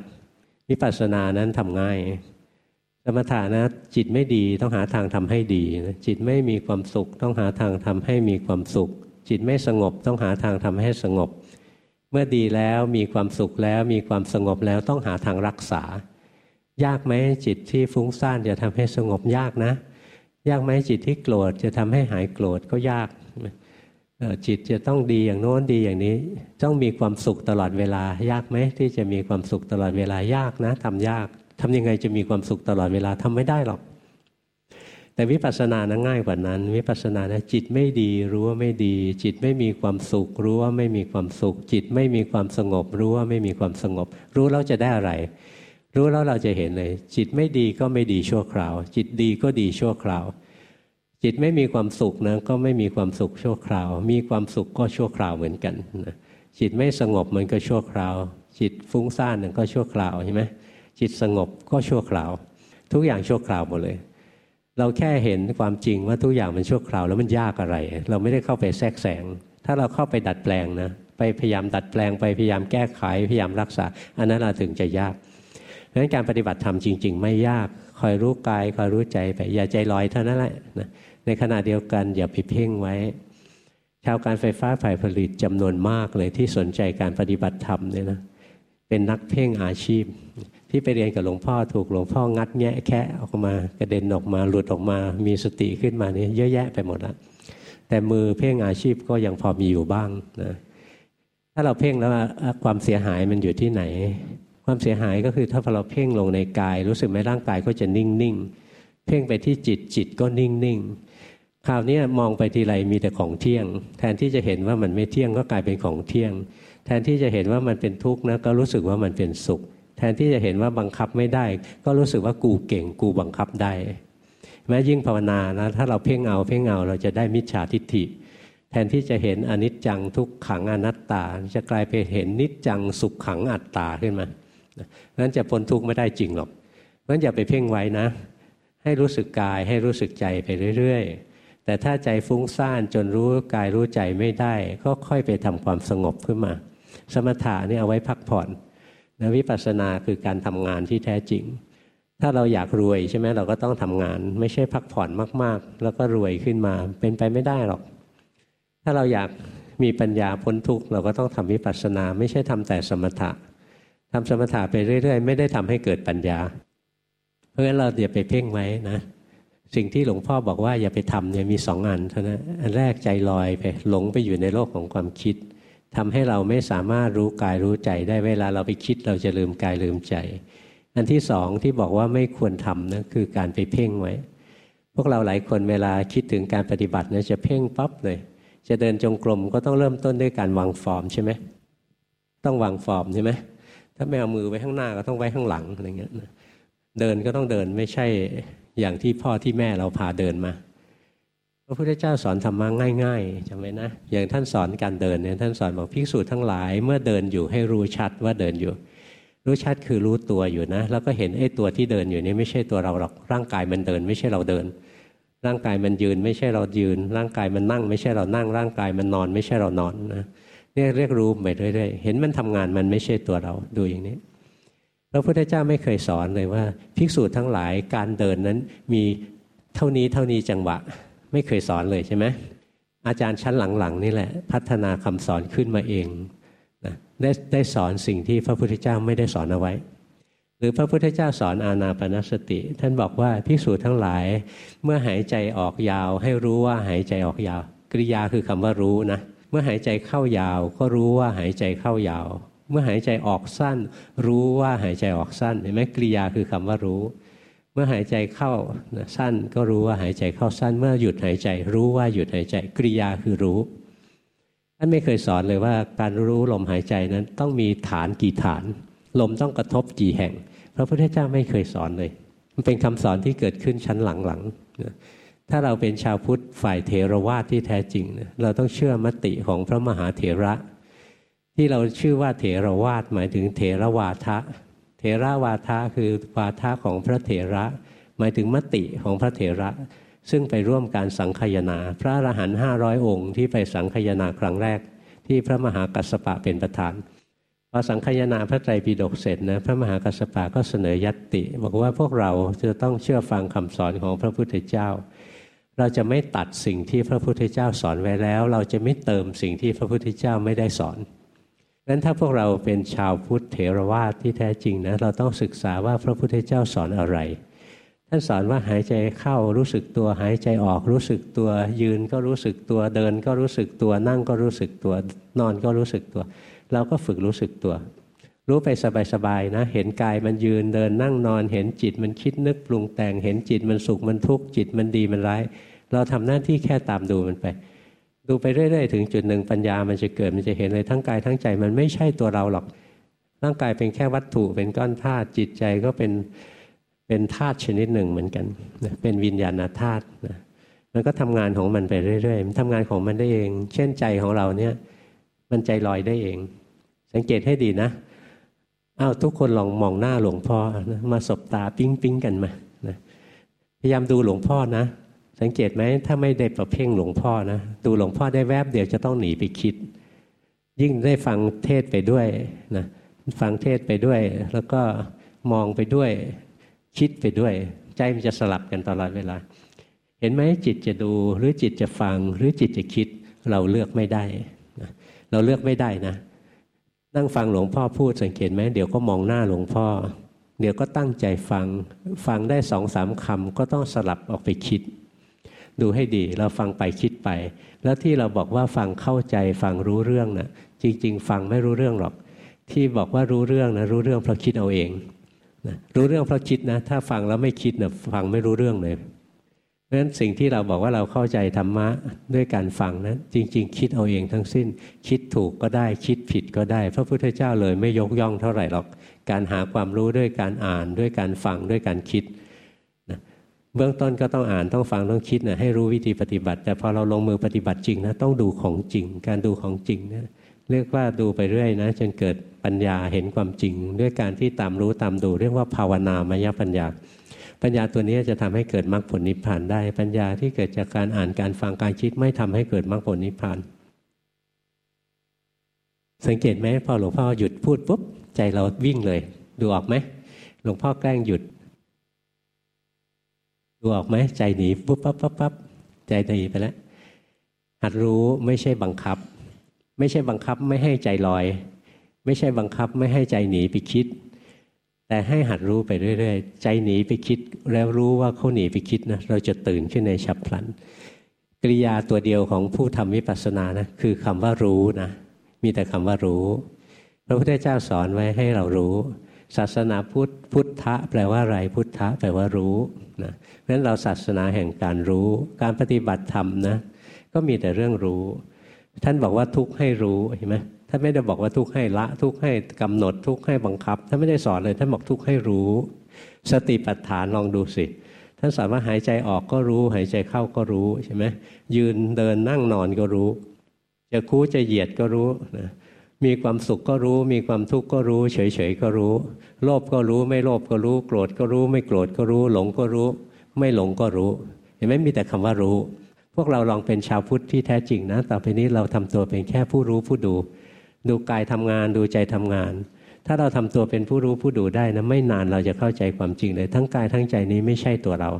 วิปัสสนานั้นทำง่าย สมถะนะจิตไม่ดีต้องหาทางทำให้ดี จิตไม่มีความสุข ต้องหาทางทำให้มีความสุข จิตไม่สงบต้องหาทางทำให้สงบ เมื่อดีแล้วมีความสุขแล้วมีความสงบแล้วต้องหาทางรักษา ยากไหมจิตที่ฟุ้งซ่านจะทำให้สงบยากนะ ยากไหมจิตที่โกรธจะทำให้หายโกรธก็ยากจิตจะต้องดีอย่างโน้นดีอย่างนี้ ต้องมีความสุขตลอดเวลา ยากไหมที่จะมีความสุขตลอดเวลายากนะทำยากทำยังไงจะมีความสุขตลอดเวลาทำไม่ได้หรอก แต่วิปัสสนานะง่ายกว่านั้น วิปัสสนานะจิตไม่ดีรู้ว่าไม่ดี จิตไม่มีความสุข รู้ว่าไม่มีความสุข จิตไม่มีความสงบ รู้ว่าไม่มีความสงบ รู้แล้วจะได้อะไร รู้แล้วเราจะเห็นเลย จิตไม่ดีก็ไม่ดีชั่วคราว จิตดีก็ดีชั่วคราว จิตไม่มีความสุขนะก็ไม่มีความสุขชั่วคราว มีความสุขก็ชั่วคราวเหมือนกันนะจิตไม่สงบมันก็ชั่วคราว จิตฟุ้งซ่านมันก็ชั่วคราวใช่ไหมจิตสงบก็ชั่วคราว ทุกอย่างชั่วคราวหมดเลย เราแค่เห็นความจริงว่าทุกอย่างมันชั่วคราวแล้วมันยากอะไร เราไม่ได้เข้าไปแทรกแซงถ้าเราเข้าไปดัดแปลงนะไปพยายามดัดแปลงไปพยายามแก้ไขพยายามรักษา อันนั้นเราถึงจะยาก เพราะฉะนั้นการปฏิบัติธรรมจริง ๆ ไม่ยาก คอยรู้กายคอยรู้ใจไปอย่าใจลอยเท่านั้นแหละนะในขณะเดียวกันอย่าไปเพ่งไว้ ชาวการไฟฟ้าฝ่ายผลิตจำนวนมากเลยที่สนใจการปฏิบัติธรรมเนี่ยนะเป็นนักเพ่งอาชีพ ที่ไปเรียนกับหลวงพ่อถูกหลวงพ่องัดแงะแคะออกมากระเด็นออกมาหลุดออกมา มีสติขึ้นมานี่เยอะแยะไปหมดล้วแต่มือเพ่งอาชีพก็ยังพอมีอยู่บ้างนะถ้าเราเพ่งแล้วความเสียหายมันอยู่ที่ไหน ความเสียหายก็คือถ้าพอเราเพ่งลงในกาย รู้สึกไหมร่างกายก็จะนิ่งนิ่งเพ่งไปที่จิตจิตก็นิ่งนิ่งคราวนี้มองไปทีไรมีแต่ของเที่ยง แทนที่จะเห็นว่ามันไม่เที่ยงก็กลายเป็นของเที่ยง แทนที่จะเห็นว่ามันเป็นทุกข์นะก็รู้สึกว่ามันเป็นสุข แทนที่จะเห็นว่าบังคับไม่ได้ ก็รู้สึกว่ากูเก่งกูบังคับได้ แม้ยิ่งภาวนานะถ้าเราเพ่งเอาเพ่งเอาเราจะได้มิจฉาทิฏฐิแทนที่จะเห็นอนิจจังทุกขังอนัตตา จะกลายไปเห็นนิจจังสุขขังอัตตาขึ้นมา นั้นจะพ้นทุกข์ไม่ได้จริงหรอกเพราะอย่าไปเพ่งไว้นะ ให้รู้สึกกายให้รู้สึกใจไปเรื่อย ๆ แต่ถ้าใจฟุ้งซ่านจนรู้กายรู้ใจไม่ได้ ก็ค่อยไปทำความสงบขึ้นมา สมถะนี่เอาไว้พักผ่อนนะวิปัสสนาคือการทำงานที่แท้จริง ถ้าเราอยากรวยใช่ไหมเราก็ต้องทำงาน ไม่ใช่พักผ่อนมากๆ แล้วก็รวยขึ้นมาเป็นไปไม่ได้หรอก ถ้าเราอยากมีปัญญาพ้นทุกข์เราก็ต้องทำวิปัสสนา ไม่ใช่ทำแต่สมถะ ทำสมถะไปเรื่อย ๆ ไม่ได้ทำให้เกิดปัญญา เพราะฉะนั้นเราอย่าไปเพ่งไว้นะ สิ่งที่หลวงพ่อบอกว่าอย่าไปทำเนี่ยมีสองอันเท่านั้นอันแรกใจลอยไปหลงไปอยู่ในโลกของความคิดทำให้เราไม่สามารถรู้กายรู้ใจได้เวลาเราไปคิดเราจะลืมกายลืมใจ อันที่สองที่บอกว่าไม่ควรทำนะคือการไปเพ่งไว้ พวกเราหลายคนเวลาคิดถึงการปฏิบัตินะจะเพ่งปั๊บเลยจะเดินจงกรมก็ต้องเริ่มต้นด้วยการวางฟอร์มใช่ไหมต้องวางฟอร์มใช่ไหม ถ้าไม่เอามือไว้ข้างหน้าก็ต้องไว้ข้างหลังอะไรเงี้ยเดินก็ต้องเดินไม่ใช่อย่างที่พ่อที่แม่เราพาเดินมาพระพุทธเจ้าสอนธรรมะง่ายๆจำไว้นะอย่างท่านสอนการเดินเนี่ยท่านสอนบอกภิกษุทั้งหลายเมื่อเดินอยู่ให้รู้ชัดว่าเดินอยู่ รู้ชัดคือรู้ตัวอยู่นะ แล้วก็เห็นไอ้ตัวที่เดินอยู่นี่ไม่ใช่ตัวเราหรอกร่างกายมันเดิน ไม่ใช่เราเดิน ร่างกายมันยืน ไม่ใช่เรายืน ร่างกายมันนั่ง ไม่ใช่เรานั่ง ร่างกายมันนอน ไม่ใช่เรานอนนะ นี่เรียกรู้ไปเรื่อยๆเห็นมันทำงานมันไม่ใช่ตัวเราดูอย่างนี้พระพุทธเจ้าไม่เคยสอนเลยว่า ภิกษุทั้งหลายการเดินนั้นมีเท่านี้เท่านี้จังหวะ ไม่เคยสอนเลยใช่ไหมอาจารย์ชั้นหลังๆนี่แหละพัฒนาคำสอนขึ้นมาเองนะได้ได้สอนสิ่งที่พระพุทธเจ้าไม่ได้สอนเอาไว้ หรือพระพุทธเจ้าสอนอานาปนสติ ท่านบอกว่าภิกษุทั้งหลาย เมื่อหายใจออกยาว ให้รู้ว่าหายใจออกยาวกริยาคือคำว่ารู้นะ เมื่อหายใจเข้ายาว ก็รู้ว่าหายใจเข้ายาว เมื่อหายใจออกสั้น รู้ว่าหายใจออกสั้นเห็นไหมกริยาคือคำว่ารู้ เมื่อหายใจเข้าสั้น ก็รู้ว่าหายใจเข้าสั้น เมื่อหยุดหายใจ รู้ว่าหยุดหายใจกริยาคือรู้ท่านไม่เคยสอนเลยว่าการรู้ลมหายใจนั้นต้องมีฐานกี่ฐาน ลมต้องกระทบกี่แห่งพระพุทธเจ้าไม่เคยสอนเลย มันเป็นคำสอนที่เกิดขึ้นชั้นหลังๆ ถ้าเราเป็นชาวพุทธฝ่ายเถรวาทที่แท้จริง เราต้องเชื่อมติของพระมหาเถระ ที่เราชื่อว่าเถรวาทหมายถึงเถรวาทะ เถรวาทะคือวาทะของพระเถระ หมายถึงมติของพระเถระ ซึ่งไปร่วมการสังคยนา พระอรหันต์ห้าร้อยองค์ที่ไปสังคยนาครั้งแรก ที่พระมหากัสสปะเป็นประธานพอสังคยนาพระไตรปิฎกเสร็จนะพระมหากัสสปะก็เสนอยัตติ บอกว่าพวกเราจะต้องเชื่อฟังคำสอนของพระพุทธเจ้า เราจะไม่ตัดสิ่งที่พระพุทธเจ้าสอนไว้แล้ว เราจะไม่เติมสิ่งที่พระพุทธเจ้าไม่ได้สอนงั้นถ้าพวกเราเป็นชาวพุทธเถรวาทที่แท้จริงนะเราต้องศึกษาว่าพระพุทธเจ้าสอนอะไร ท่านสอนว่าหายใจเข้ารู้สึกตัวหายใจออกรู้สึกตัวยืนก็รู้สึกตัวเดิน ก็รู้สึกตัวนั่งก็รู้สึกตัวนอนก็รู้สึกตัว เราก็ฝึกรู้สึกตัว รู้ไปสบายๆนะ เห็นกายมันยืนเดินนั่งนอน เห็นจิตมันคิดนึกปรุงแต่งเห็นจิตมันสุขมันทุกข์จิตมันดีมันร้าย เราทำหน้าที่แค่ตามดูมันไป ดูไปเรื่อยๆ ถึงจุดหนึ่งปัญญามันจะเกิดมันจะเห็นเลยทั้งกายทั้งใจมันไม่ใช่ตัวเราหรอก ร่างกายเป็นแค่วัตถุเป็นก้อนธาตุจิตใจก็เป็นเป็นธาตุชนิดหนึ่งเหมือนกันเป็นวิญญาณธาตุนะมันก็ทำงานของมันไปเรื่อยๆ มันทำงานของมันได้เอง เช่นใจของเราเนี่ย มันใจลอยได้เอง สังเกตให้ดีนะอ้าวทุกคนลองมองหน้าหลวงพ่อนะมาสบตาปิ้งปิ้งกันมานะพยายามดูหลวงพ่อนะ สังเกตไหมถ้าไม่ได้ประเพ่งหลวงพ่อนะดูหลวงพ่อได้แวบเดียวจะต้องหนีไปคิด ยิ่งได้ฟังเทศไปด้วยนะฟังเทศไปด้วย แล้วก็มองไปด้วย คิดไปด้วย ใจมันจะสลับกันตลอดเวลา เห็นไหมจิตจะดูหรือจิตจะฟัง หรือจิตจะคิดเราเลือกไม่ได้นะเราเลือกไม่ได้นะ นั่งฟังหลวงพ่อพูดสังเกตไหมเดี๋ยวก็มองหน้าหลวงพ่อ เดี๋ยวก็ตั้งใจฟัง ฟังได้สองสามคำก็ต้องสลับออกไปคิด ดูให้ดีเราฟังไปคิดไป แล้วที่เราบอกว่าฟังเข้าใจฟังรู้เรื่องนะจริง ๆ ฟังไม่รู้เรื่องหรอก ที่บอกว่ารู้เรื่องนะรู้เรื่องเพราะคิดเอาเองนะรู้เรื่องเพราะคิดนะ ถ้าฟังแล้วไม่คิดนะฟังไม่รู้เรื่องเลยเพราะฉะนั้นสิ่งที่เราบอกว่าเราเข้าใจธรรมะด้วยการฟังนะั้นจริง ๆ คิดเอาเองทั้งสิ้น คิดถูกก็ได้คิดผิดก็ได้ พระพุทธเจ้าเลยไม่ยกย่องเท่าไหร่หรอก การหาความรู้ด้วยการอ่านด้วยการฟังด้วยการคิด เบื้องต้นก็ต้องอ่านต้องฟังต้องคิดนะให้รู้วิธีปฏิบัติ แต่พอเราลงมือปฏิบัติจริงนะต้องดูของจริง การดูของจริงนะเรียกว่าดูไปเรื่อยนะ จนเกิดปัญญาเห็นความจริง ด้วยการที่ตามรู้ตามดู เรียกว่าภาวนามยปัญญา ปัญญาตัวนี้จะทำให้เกิดมรรคผลนิพพานได้ ปัญญาที่เกิดจากการอ่านการฟังการคิดไม่ทำให้เกิดมรรคผลนิพพาน สังเกตไหมพอหลวงพ่อหยุดพูดปุ๊บใจเราวิ่งเลย ดูออกไหมหลวงพ่อแกล้งหยุด ดูออกไหมใจหนีปุ๊บปั๊บปั๊บปั๊บใจหนีไปแล้วหัดรู้ไม่ใช่บังคับ ไม่ใช่บังคับไม่ให้ใจลอย ไม่ใช่บังคับไม่ให้ใจหนีไปคิด แต่ให้หัดรู้ไปเรื่อยๆ ใจหนีไปคิด แล้วรู้ว่าเขาหนีไปคิดนะเราจะตื่นขึ้นในฉับพลันกริยาตัวเดียวของผู้ทำวิปัสสนานะคือคำว่ารู้นะมีแต่คำว่ารู้ พระพุทธเจ้าสอนไว้ให้เรารู้ ศาสนาพุทธพุทธะแปลว่าอะไรพุทธะแปลว่ารู้นะเพราะฉะนั้นเราศาสนาแห่งการรู้ การปฏิบัติธรรมนะก็มีแต่เรื่องรู้ ท่านบอกว่าทุกให้รู้เห็นไหมท่านไม่ได้บอกว่าทุกให้ละ ทุกให้กำหนดทุกให้บังคับท่านไม่ได้สอนเลยท่านบอกทุกให้รู้ สติปัฏฐานลองดูสิท่านสอนว่าหายใจออกก็รู้ หายใจเข้าก็รู้ใช่ไหมยืนเดินนั่งนอนก็รู้ จะคู่จะเหยียดก็รู้นะ มีความสุขก็รู้ มีความทุกข์ก็รู้ เฉยๆก็รู้ โลภก็รู้ไม่โลภก็รู้ โกรธก็รู้ ไม่โกรธก็รู้ หลงก็รู้ ไม่หลงก็รู้ เห็นไหมมีแต่คำว่ารู้ พวกเราลองเป็นชาวพุทธที่แท้จริงนะต่อไปนี้เราทำตัวเป็นแค่ผู้รู้ผู้ดู ดูกายทำงานดูใจทำงาน ถ้าเราทำตัวเป็นผู้รู้ผู้ดูได้นะไม่นานเราจะเข้าใจความจริงเลย ทั้งกายทั้งใจนี้ไม่ใช่ตัวเรา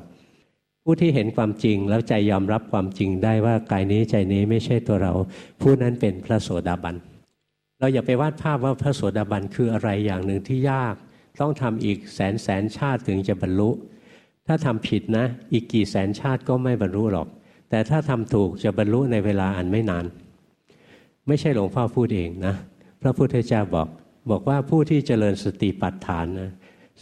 ผู้ที่เห็นความจริงแล้วใจยอมรับความจริงได้ว่ากายนี้ใจนี้ไม่ใช่ตัวเรา ผู้นั้นเป็นพระโสดาบัน เราอย่าไปวาดภาพว่าพระโสดาบันคืออะไรอย่างหนึ่งที่ยาก ต้องทำอีกแสนแสนชาติถึงจะบรรลุ ถ้าทำผิดนะ อีกกี่แสนชาติก็ไม่บรรลุหรอก แต่ถ้าทำถูกจะบรรลุในเวลาอันไม่นาน ไม่ใช่หลวงพ่อพูดเองนะ พระพุทธเจ้าบอกบอกว่าผู้ที่เจริญสติปัฏฐานนะ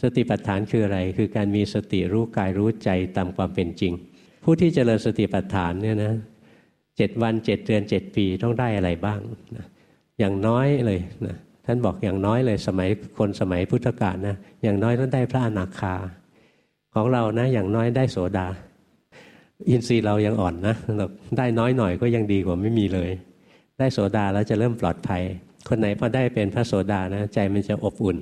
สติปัฏฐานคืออะไร คือการมีสติรู้กายรู้ใจตามความเป็นจริง ผู้ที่เจริญสติปัฏฐานเนี่ยนะเจ็ดวันเจ็ดเดือนเจ็ดปีต้องได้อะไรบ้างนะ อย่างน้อยเลยนะท่านบอกอย่างน้อยเลยสมัยคนสมัยพุทธกาลนะอย่างน้อยต้องได้พระอนาคา ของเรานะอย่างน้อยได้โสดา อินทรีย์เรายังอ่อนนะเราได้น้อยหน่อยก็ยังดีกว่าไม่มีเลย ได้โสดาแล้วจะเริ่มปลอดภัย คนไหนพอได้เป็นพระโสดานะใจมันจะอบอุ่น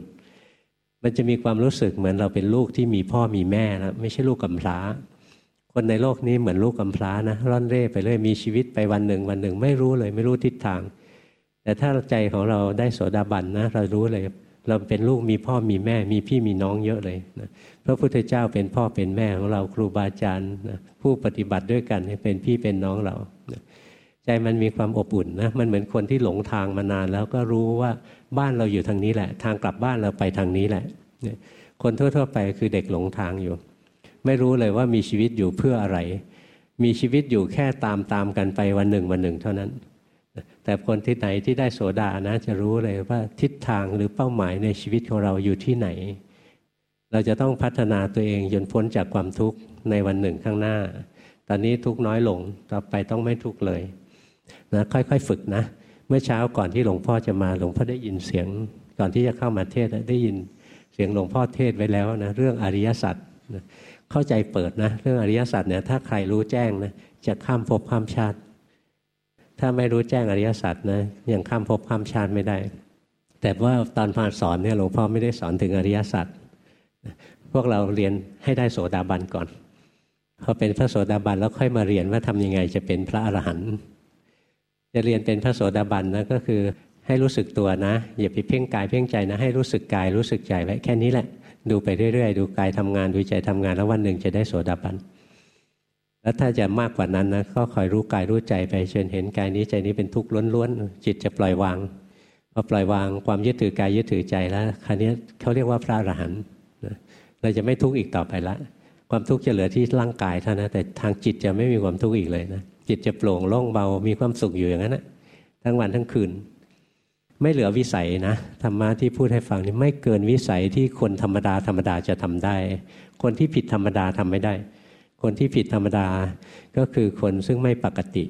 มันจะมีความรู้สึกเหมือนเราเป็นลูกที่มีพ่อมีแม่นะไม่ใช่ลูกกำพร้าคนในโลกนี้เหมือนลูกกำพร้านะร่อนเร่ไปเรื่อยมีชีวิตไปวันหนึ่ง วันหนึ่งไม่รู้เลยไม่รู้ทิศทาง แต่ถ้าใจของเราได้โสดาบันนะเรารู้เลย เราเป็นลูกมีพ่อมีแม่ มีพี่มีน้องเยอะเลยนะพระพุทธเจ้าเป็นพ่อเป็นแม่ของเราครูบาอาจารย์นะผู้ปฏิบัติด้วยกันเป็นพี่เป็นน้องเรานะใจมันมีความอบอุ่นนะมันเหมือนคนที่หลงทางมานาน แล้วก็รู้ว่าบ้านเราอยู่ทางนี้แหละ ทางกลับบ้านเราไปทางนี้แหละ คนทั่วๆไปคือเด็กหลงทางอยู่ ไม่รู้เลยว่ามีชีวิตอยู่เพื่ออะไร มีชีวิตอยู่แค่ตามตามกันไปวันหนึ่งวันหนึ่งเท่านั้น แต่คนที่ไหนที่ได้โสดานะจะรู้เลยว่าทิศทางหรือเป้าหมายในชีวิตของเราอยู่ที่ไหน เราจะต้องพัฒนาตัวเองจนพ้นจากความทุกข์ในวันหนึ่งข้างหน้า ตอนนี้ทุกน้อยลงต่อไปต้องไม่ทุกข์เลยนะค่อยๆฝึกนะ เมื่อเช้าก่อนที่หลวงพ่อจะมาหลวงพ่อได้ยินเสียง ก่อนที่จะเข้ามาเทศได้ยินเสียงหลวงพ่อเทศไว้แล้วนะเรื่องอริยสัจเข้าใจเปิดนะ เรื่องอริยสัจเนี่ยถ้าใครรู้แจ้งนะจะข้ามภพข้ามชาติ ถ้าไม่รู้แจ้งอริยสัจนะยังข้ามภพข้ามชาติไม่ได้ แต่ว่าตอนพาสอนเนี่ยหลวงพ่อไม่ได้สอนถึงอริยสัจพวกเราเรียนให้ได้โสดาบันก่อนพอเป็นพระโสดาบันแล้วค่อยมาเรียนว่าทำยังไงจะเป็นพระอรหันต์จะเรียนเป็นพระโสดาบันนะก็คือให้รู้สึกตัวนะ อย่าไปเพ่งกายเพ่งใจนะ ให้รู้สึกกายรู้สึกใจไว้แค่นี้แหละ ดูไปเรื่อยๆ ดูกายทำงานดูใจทำงานแล้ววันหนึ่งจะได้โสดาบัน แล้วถ้าจะมากกว่านั้นนะก็คอยรู้กายรู้ใจไปจนเห็นกายนี้ใจนี้เป็นทุกข์ล้วนๆจิตจะปล่อยวางพอปล่อยวางความยึดถือกายยึดถือใจแล้วคราวนี้เขาเรียกว่าพระอรหันต์เราจะไม่ทุกข์อีกต่อไปละ ความทุกข์จะเหลือที่ร่างกายเท่านั้นแต่ทางจิตจะไม่มีความทุกข์อีกเลยนะจิตจะโปร่งโล่งเบามีความสุขอยู่อย่างนั้นนะทั้งวันทั้งคืน ไม่เหลือวิสัยนะธรรมะที่พูดให้ฟังนี่ไม่เกินวิสัยที่คนธรรมดาธรรมดาจะทำได้ คนที่ผิดธรรมดาทำไม่ได้ คนที่ผิดธรรมดาก็คือคนซึ่งไม่ปกติ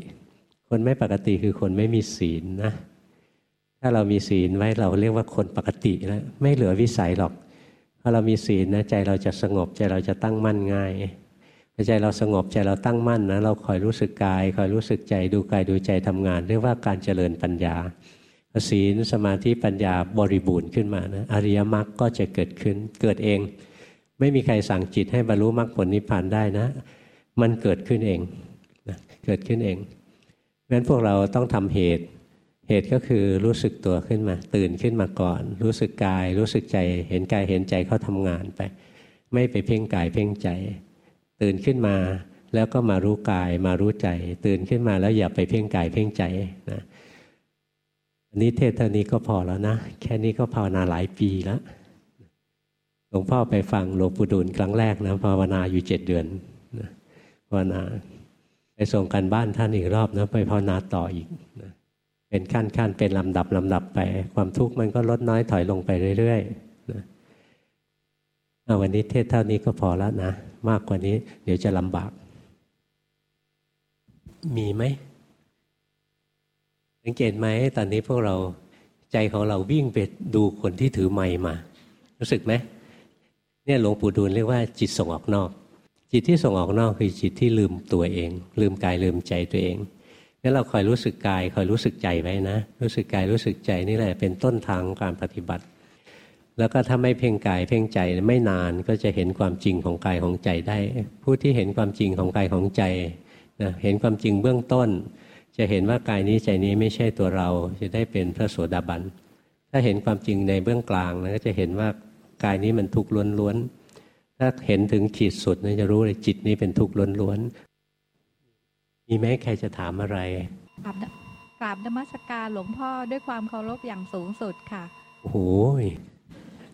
คนไม่ปกติคือคนไม่มีศีลนะ ถ้าเรามีศีลไว้เราเรียกว่าคนปกติแล้วไม่เหลือวิสัยหรอกพอเรามีศีลนะใจเราจะสงบใจเราจะตั้งมั่นง่ายใจเราสงบใจเราตั้งมั่นนะเราคอยรู้สึกกายคอยรู้สึกใจดูกายดูใจทำงาน เรียกว่าการเจริญปัญญาศีลสมาธิปัญญาบริบูรณ์ขึ้นมานะอริยมรรคก็จะเกิดขึ้นเกิดเอง ไม่มีใครสั่งจิตให้บรรลุมรรคผลนิพพานได้นะ มันเกิดขึ้นเองนะเกิดขึ้นเองเพราะฉะนั้นพวกเราต้องทำเหตุ เหตุก็คือรู้สึกตัวขึ้นมา ตื่นขึ้นมาก่อน รู้สึกกาย รู้สึกใจเห็นกายเห็นใจเขาทำงานไป ไม่ไปเพ่งกายเพ่งใจ ตื่นขึ้นมาแล้วก็มารู้กายมารู้ใจ ตื่นขึ้นมาแล้วอย่าไปเพ่งกายเพ่งใจนะนี้เทศเท่านี้ก็พอแล้วนะ แค่นี้ก็ภาวนาหลายปีแล้ว หลวงพ่อไปฟังหลวงปู่ดูลครั้งแรกนะภาวนาอยู่เจ็ดเดือนภาวนาไปส่งกันบ้านท่านอีกรอบนะไปภาวนาต่ออีกนะเป็นขั้นขั้นเป็นลำดับลำดับไป ความทุกข์มันก็ลดน้อยถอยลงไปเรื่อยๆนะวันนี้เทศเท่านี้ก็พอแล้วนะ มากกว่านี้ เดี๋ยวจะลำบาก มีไหมสังเกตไหมตอนนี้พวกเราใจของเราวิ่งไปดูคนที่ถือไม้มา รู้สึกไหม เนี่ยหลวงปู่ดูลเรียกว่าจิตส่งออกนอก จิตที่ส่งออกนอกคือจิตที่ลืมตัวเอง ลืมกายลืมใจตัวเองงั้นเราคอยรู้สึกกายคอยรู้สึกใจไว้นะ รู้สึกกายรู้สึกใจนี่แหละเป็นต้นทางการปฏิบัติ แล้วก็ถ้าไม่เพ่งกายเพ่งใจไม่นานก็จะเห็นความจริงของกายของใจได้ ผู้ที่เห็นความจริงของกายของใจนะเห็นความจริงเบื้องต้น จะเห็นว่ากายนี้ใจนี้ไม่ใช่ตัวเราจะได้เป็นพระโสดาบันถ้าเห็นความจริงในเบื้องกลางนะก็จะเห็นว่า กายนี้มันทุกข์ล้วนๆถ้าเห็นถึงขีดสุดนะจะรู้เลยจิตนี้เป็นทุกข์ล้วนๆมีไหมใครจะถามอะไรกราบกราบนมัสการหลวงพ่อด้วยความเคารพอย่างสูงสุดค่ะโอ้โห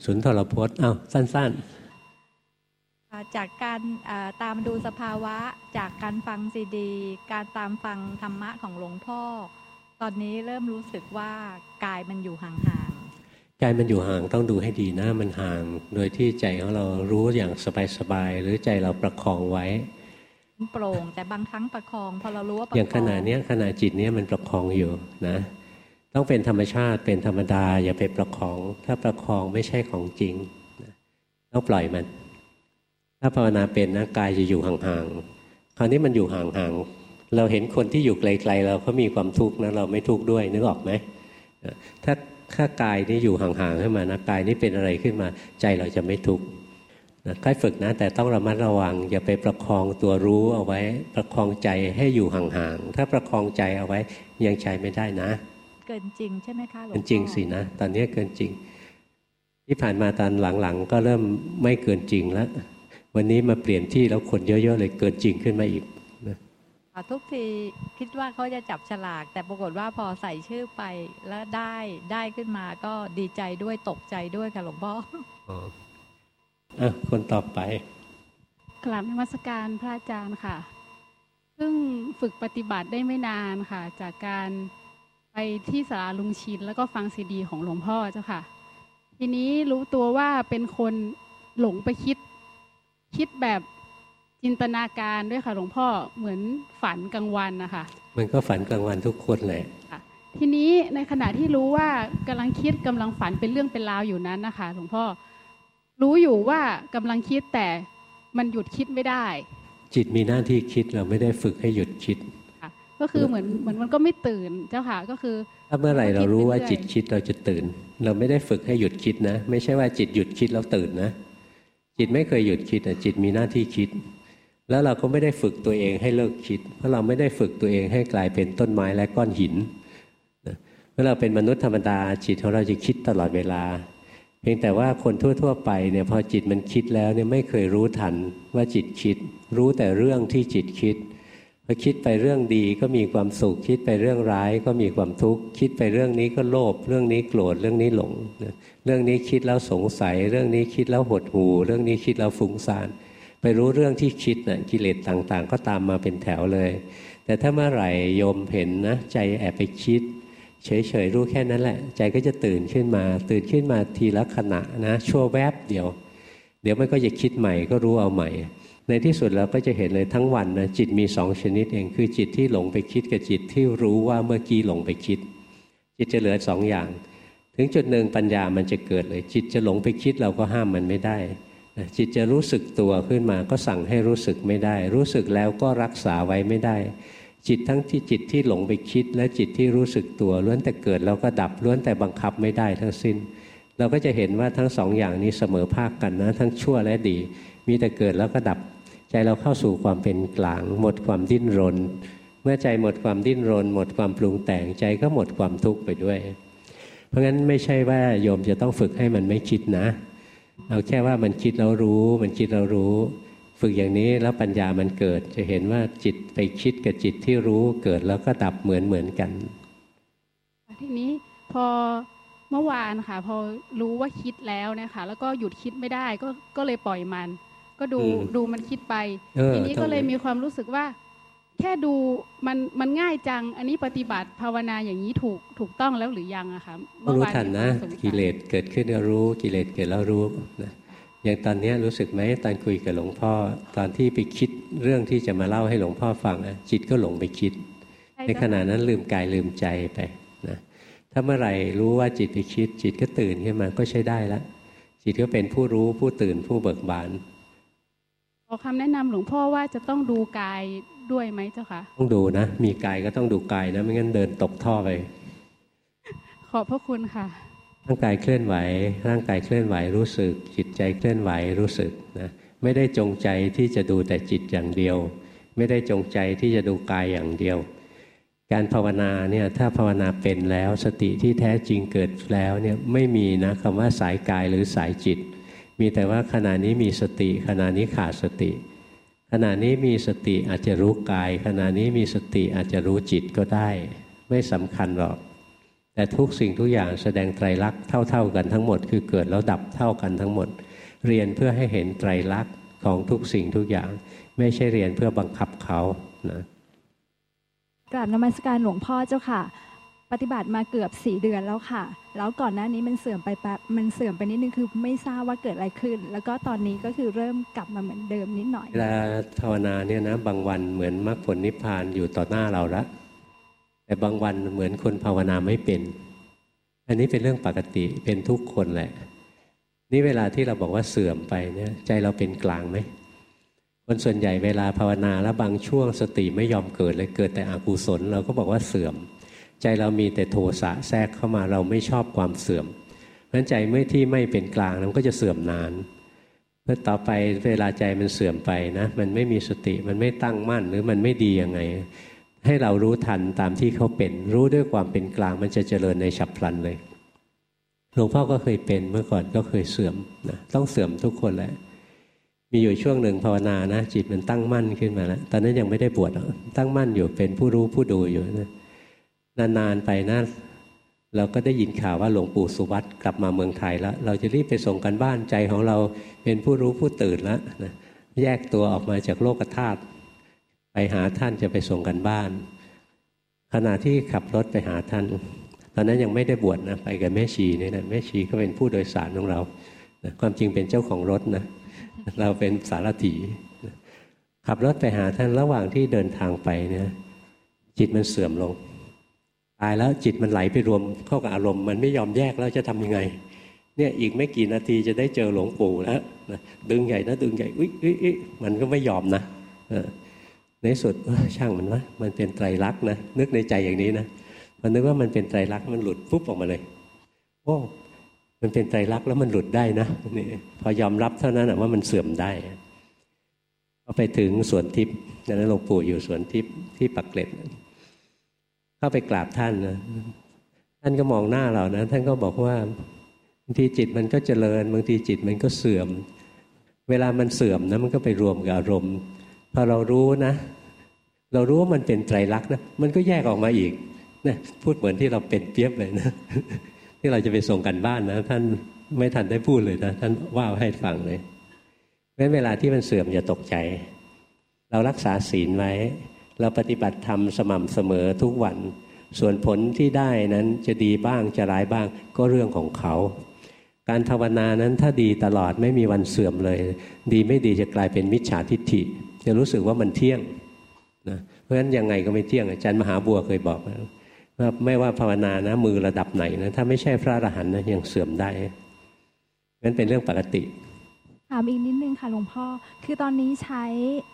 สุนทรพจน์เอ้าสั้น ๆจากการตามดูสภาวะจากการฟังซีดี การตามฟังธรรมะของหลวงพ่อ ตอนนี้เริ่มรู้สึกว่ากายมันอยู่ห่าง กายมันอยู่ห่างต้องดูให้ดีนะมันห่าง โดยที่ใจของเรารู้อย่างสบายๆหรือใจเราประคองไว้ โปร่งแต่บางครั้งประคองพอเรารู้ว่าอย่างขณะนี้ขณะจิตนี้มันประคองอยู่นะ ต้องเป็นธรรมชาติเป็นธรรมดา อย่าไปประคอง ถ้าประคองไม่ใช่ของจริงต้องปล่อยมัน ถ้าภาวนาเป็นนะกายจะอยู่ห่างๆคราวนี้มันอยู่ห่างๆเราเห็นคนที่อยู่ไกลๆเราเขามีความทุกข์นะเราไม่ทุกข์ด้วยนึกออกไหมถ้า ถ้ากายนี้อยู่ห่างๆขึ้นมานะกายนี้เป็นอะไรขึ้นมา ใจเราจะไม่ทุกข์นะค่อยฝึกนะ แต่ต้องระมัดระวัง อย่าไปประคองตัวรู้เอาไว้ ประคองใจให้อยู่ห่างๆถ้าประคองใจเอาไว้ยังใจไม่ได้นะ เกินจริงใช่ไหมคะหลวงพ่อเกินจริงสินะ ตอนนี้เกินจริง ที่ผ่านมาตอนหลังๆ ก็เริ่มไม่เกินจริงแล้ววันนี้มาเปลี่ยนที่แล้วคนเยอะๆเลยเกินจริงขึ้นมาอีก ทุกทีคิดว่าเขาจะจับฉลาก แต่ปรากฏว่าพอใส่ชื่อไปแล้วได้ได้ขึ้นมาก็ดีใจด้วยตกใจด้วยค่ะหลวงพ่ออะคนต่อไป กลับนมัสการพระอาจารย์ค่ะซึ่งฝึกปฏิบัติได้ไม่นานค่ะ จากการไปที่สาราลุงชิน แล้วก็ฟังซีดี ของหลวงพ่อเจ้าค่ะ ทีนี้รู้ตัวว่าเป็นคนหลงไปคิด คิดแบบ จินตนาการด้วยค่ะหลวงพ่อเหมือนฝันกลางวันนะคะมันก็ฝันกลางวันทุกคนเลยทีนี้ในขณะที่รู้ว่ากำลังคิดกำลังฝันเป็นเรื่องเป็นราวอยู่นั้นนะคะหลวงพ่อรู้อยู่ว่ากำลังคิดแต่มันหยุดคิดไม่ได้ จิตมีหน้าที่คิดเราไม่ได้ฝึกให้หยุดคิดก็คือเหมือนเหมือนมันก็ไม่ตื่นเจ้าค่ะก็คือ ถ้าเมื่อไหร่เรารู้ว่าจิตคิดเราจะตื่น เราไม่ได้ฝึกให้หยุดคิดนะ ไม่ใช่ว่าจิตหยุดคิดแล้วตื่นนะ จิตไม่เคยหยุดคิดแต่จิตมีหน้าที่คิด แล้วเราก็ไม่ได้ฝึกตัวเองให้เลิกคิด เพราะเราไม่ได้ฝึกตัวเองให้กลายเป็นต้นไม้และก้อนหินเมื่อเราเป็นมนุษย์ธรรมดาจิตของเราจะคิดตลอดเวลา เพียงแต่ว่าคนทั่ว ๆ ไปเนี่ยพอจิตมันคิดแล้วเนี่ยไม่เคยรู้ทันว่าจิตคิด รู้แต่เรื่องที่จิตคิดพอคิดไปเรื่องดีก็มีความสุขคิดไปเรื่องร้ายก็มีความทุกข์คิดไปเรื่องนี้ก็โลภเรื่องนี้โกรธเรื่องนี้หลง เรื่องนี้คิดแล้วสงสัย เรื่องนี้คิดแล้วหดหู่เรื่องนี้คิดแล้วฟุ้งซ่าน ไปรู้เรื่องที่คิดนะ่ะกิเลสต่างๆ ก็ตามมาเป็นแถวเลย แต่ถ้าเมื่อไหร่โยมเห็นนะ ใจแอบไปคิด เฉยๆรู้แค่นั้นแหละ ใจก็จะตื่นขึ้นมา ตื่นขึ้นมาทีละขณะนะชั่วแวบเดียว เดี๋ยวมันก็จะคิดใหม่ก็รู้เอาใหม่ ในที่สุดเราก็จะเห็นเลยทั้งวันนะจิตมีสองชนิดเองคือจิตที่หลงไปคิดกับจิตที่รู้ว่าเมื่อกี้หลงไปคิด จิตจะเหลือสองอย่าง ถึงจุดหนึ่งปัญญามันจะเกิดเลย จิตจะหลงไปคิดเราก็ห้ามมันไม่ได้ จิตจะรู้สึกตัวขึ้นมาก็สั่งให้รู้สึกไม่ได้ รู้สึกแล้วก็รักษาไว้ไม่ได้ จิตทั้งที่จิตที่หลงไปคิด และจิตที่รู้สึกตัวล้วนแต่เกิดแล้วก็ดับล้วนแต่บังคับไม่ได้ทั้งสิ้น เราก็จะเห็นว่าทั้งสองอย่างนี้เสมอภาคกันนะ ทั้งชั่วและดี มีแต่เกิดแล้วก็ดับ ใจเราเข้าสู่ความเป็นกลาง หมดความดิ้นรน เมื่อใจหมดความดิ้นรน หมดความปรุงแต่งใจก็หมดความทุกข์ไปด้วย เพราะงั้นไม่ใช่ว่าโยมจะต้องฝึกให้มันไม่คิดนะ เอาแค่ว่ามันคิดเรารู้ มันคิดเรารู้ ฝึกอย่างนี้แล้วปัญญามันเกิด จะเห็นว่าจิตไปคิดกับจิตที่รู้เกิดแล้วก็ดับเหมือนเหมือนกัน ทีนี้พอเมื่อวานค่ะ พอรู้ว่าคิดแล้วนะคะ แล้วก็หยุดคิดไม่ได้ก็ก็เลยปล่อยมัน ก็ดูอืมดูมันคิดไปเออทีนี้ต้ก็องเลยมีความรู้สึกว่า แค่ดูมันมันง่ายจัง อันนี้ปฏิบัติภาวนาอย่างนี้ถูกถูกต้องแล้วหรือยังอะคะต้องรู้ทันนะมีความสงสัยกิเลสเกิดขึ้นก็รู้ กิเลสเกิดแล้วรู้นะอย่างตอนเนี้ยรู้สึกไหมตอนคุยกับหลวงพ่อ ตอนที่ไปคิดเรื่องที่จะมาเล่าให้หลวงพ่อฟังนะจิตก็หลงไปคิดใช่ในขณะนั้นลืมกายลืมใจไปนะถ้าเมื่อไหร่รู้ว่าจิตไปคิด จิตก็ตื่นขึ้นมาก็ใช้ได้แล้วจิตก็เป็นผู้รู้ผู้ตื่นผู้เบิกบานขอคำแนะนำหลวงพ่อว่าจะต้องดูกาย ด้วยไหมเจ้าคะต้องดูนะ มีกายก็ต้องดูกายนะ ไม่งั้นเดินตกท่อไป ขอบพระคุณค่ะ ร่างกายเคลื่อนไหว ร่างกายเคลื่อนไหวรู้สึก จิตใจเคลื่อนไหวรู้สึกนะไม่ได้จงใจที่จะดูแต่จิตอย่างเดียว ไม่ได้จงใจที่จะดูกายอย่างเดียว การภาวนาเนี่ยถ้าภาวนาเป็นแล้วสติที่แท้จริงเกิดแล้วเนี่ยไม่มีนะคำว่าสายกายหรือสายจิต มีแต่ว่าขณะนี้มีสติขณะนี้ขาดสติ ขณะนี้มีสติอาจจะรู้กาย ขณะนี้มีสติอาจจะรู้จิตก็ได้ ไม่สำคัญหรอก แต่ทุกสิ่งทุกอย่างแสดงไตรลักษณ์เท่า ๆกันทั้งหมด คือเกิดแล้วดับเท่ากันทั้งหมด เรียนเพื่อให้เห็นไตรลักษณ์ของทุกสิ่งทุกอย่าง ไม่ใช่เรียนเพื่อบังคับเขานะกราบนมัสการหลวงพ่อเจ้าค่ะ ปฏิบัติมาเกือบสี่เดือนแล้วค่ะ แล้วก่อนหน้านี้มันเสื่อมไปแป๊บมันเสื่อมไปนิดนึงคือไม่ทราบว่าเกิดอะไรขึ้น แล้วก็ตอนนี้ก็คือเริ่มกลับมาเหมือนเดิมนิดหน่อย เวลาภาวนาเนี่ยนะบางวันเหมือนมรรคผลนิพพานอยู่ต่อหน้าเราละแต่บางวันเหมือนคนภาวนาไม่เป็น อันนี้เป็นเรื่องปกติเป็นทุกคนแหละ นี่เวลาที่เราบอกว่าเสื่อมไปเนี่ยใจเราเป็นกลางไหมคนส่วนใหญ่เวลาภาวนาแล้วบางช่วงสติไม่ยอมเกิดเลยเกิดแต่อกุศลเราก็บอกว่าเสื่อม ใจเรามีแต่โทสะแทรกเข้ามาเราไม่ชอบความเสื่อมเพราะฉะนั้นใจเมื่อที่ไม่เป็นกลางมันก็จะเสื่อมนานเพื่อต่อไปเวลาใจมันเสื่อมไปนะมันไม่มีสติมันไม่ตั้งมั่นหรือมันไม่ดียังไง ให้เรารู้ทันตามที่เขาเป็น รู้ด้วยความเป็นกลางมันจะเจริญในฉับพลันเลยหลวงพ่อก็เคยเป็นเมื่อก่อนก็เคยเสื่อมนะต้องเสื่อมทุกคนแหละมีอยู่ช่วงหนึ่งภาวนานะจิตมันตั้งมั่นขึ้นมาแล้วตอนนั้นยังไม่ได้บวชตั้งมั่นอยู่เป็นผู้รู้ผู้ดูอยู่นะ นานๆไปนะเราก็ได้ยินข่าวว่าหลวงปู่สุวัตกลับมาเมืองไทยแล้ว เราจะรีบไปส่งกันบ้านใจของเราเป็นผู้รู้ผู้ตื่นแล้วนะแยกตัวออกมาจากโลกธาตุไปหาท่านจะไปส่งกันบ้าน ขณะที่ขับรถไปหาท่าน ตอนนั้นยังไม่ได้บวชนะไปกับแม่ชีเนี่ยนะแม่ชีก็เป็นผู้โดยสารของเรานะความจริงเป็นเจ้าของรถนะเราเป็นสารถีขับรถไปหาท่านระหว่างที่เดินทางไปเนี่ยจิตมันเสื่อมลง ตายแล้วจิตมันไหลไปรวมเข้ากับอารมณ์มันไม่ยอมแยกแล้วจะทำยังไง เนี่ยอีกไม่กี่นาทีจะได้เจอหลวงปู่แล้วนะดึงใหญ่นะดึงใหญ่อุ๊ยอุ๊ยอุ๊ยมันก็ไม่ยอมนะอในสุดช่างมันวะมันเป็นไตรลักษณ์นะนึกในใจอย่างนี้นะมันนึกว่ามันเป็นไตรลักษณ์มันหลุดปุ๊บออกมาเลยโอ้มันเป็นไตรลักษณ์แล้วมันหลุดได้นะนี่พอยอมรับเท่านั้นว่ามันเสื่อมได้พอไปถึงสวนทิพย์นั้นหลวงปู่อยู่สวนทิพย์ที่ปักเกร็ด เข้าไปกราบท่านนะท่านก็มองหน้าเรานะ ท่านก็บอกว่าบางทีจิตมันก็เจริญบางทีจิตมันก็เสื่อม เวลามันเสื่อมนะมันก็ไปรวมกับอารมณ์พอเรารู้นะ เรารู้ว่ามันเป็นไตรลักษณ์นะมันก็แยกออกมาอีกนะพูดเหมือนที่เราเป็นเปียบเลยนะที่เราจะไปส่งกันบ้านนะ ท่านไม่ทันได้พูดเลยนะท่านว่าให้ฟังเลยเพราะเวลาที่มันเสื่อมอย่าตกใจ เรารักษาศีลไว้ เราปฏิบัติธรรมสม่ำเสมอทุกวัน ส่วนผลที่ได้นั้นจะดีบ้างจะร้ายบ้างก็เรื่องของเขา การภาวนานั้นถ้าดีตลอดไม่มีวันเสื่อมเลย ดีไม่ดีจะกลายเป็นมิจฉาทิฏฐิ จะรู้สึกว่ามันเที่ยงนะเพราะฉะนั้นยังไงก็ไม่เที่ยงอาจารย์มหาบัวเคยบอกว่าไม่ว่าภาวนานะมือระดับไหนนะถ้าไม่ใช่พระอรหันต์นะยังเสื่อมได้นั้นเป็นเรื่องปกติ ถามอีกนิดนึงค่ะหลวงพ่อ คือตอนนี้ใช้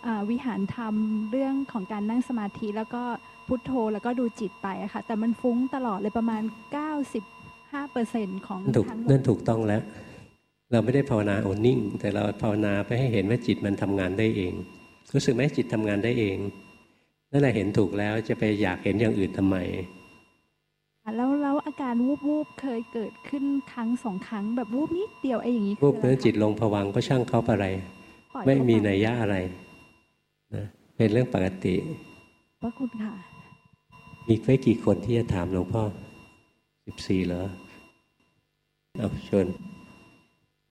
เอ่อวิหารธรรมเรื่องของการนั่งสมาธิ แล้วก็พุทโธแล้วก็ดูจิตไปอะค่ะ แต่มันฟุ้งตลอดเลยประมาณ 95%ของนั่นถูกทั้งหมนั่ดนถูกต้องแล้ว เราไม่ได้ภาวนาโอนิ่ง แต่เราภาวนาไปให้เห็นว่าจิตมันทำงานได้เอง รู้สึกไหมจิตทำงานได้เองนั่นแหละเห็นถูกแล้วจะไปอยากเห็นอย่างอื่นทำไม แล้วแล้วอาการวูบวูบๆเคยเกิดขึ้นครั้งสองครั้งแบบวูบนิดเดียวไอ้อย่างนี้รูปคือเนื้ออะไรจิตลงผวังก็ช่างเขาอะไรปล่อยไม่มีเข้าปนัยยะอะไรนะเป็นเรื่องปกติพระคุณค่ะมีไม่กี่คนที่จะถามหลวงพ่อสิบสี่เหรอเอาเชิญ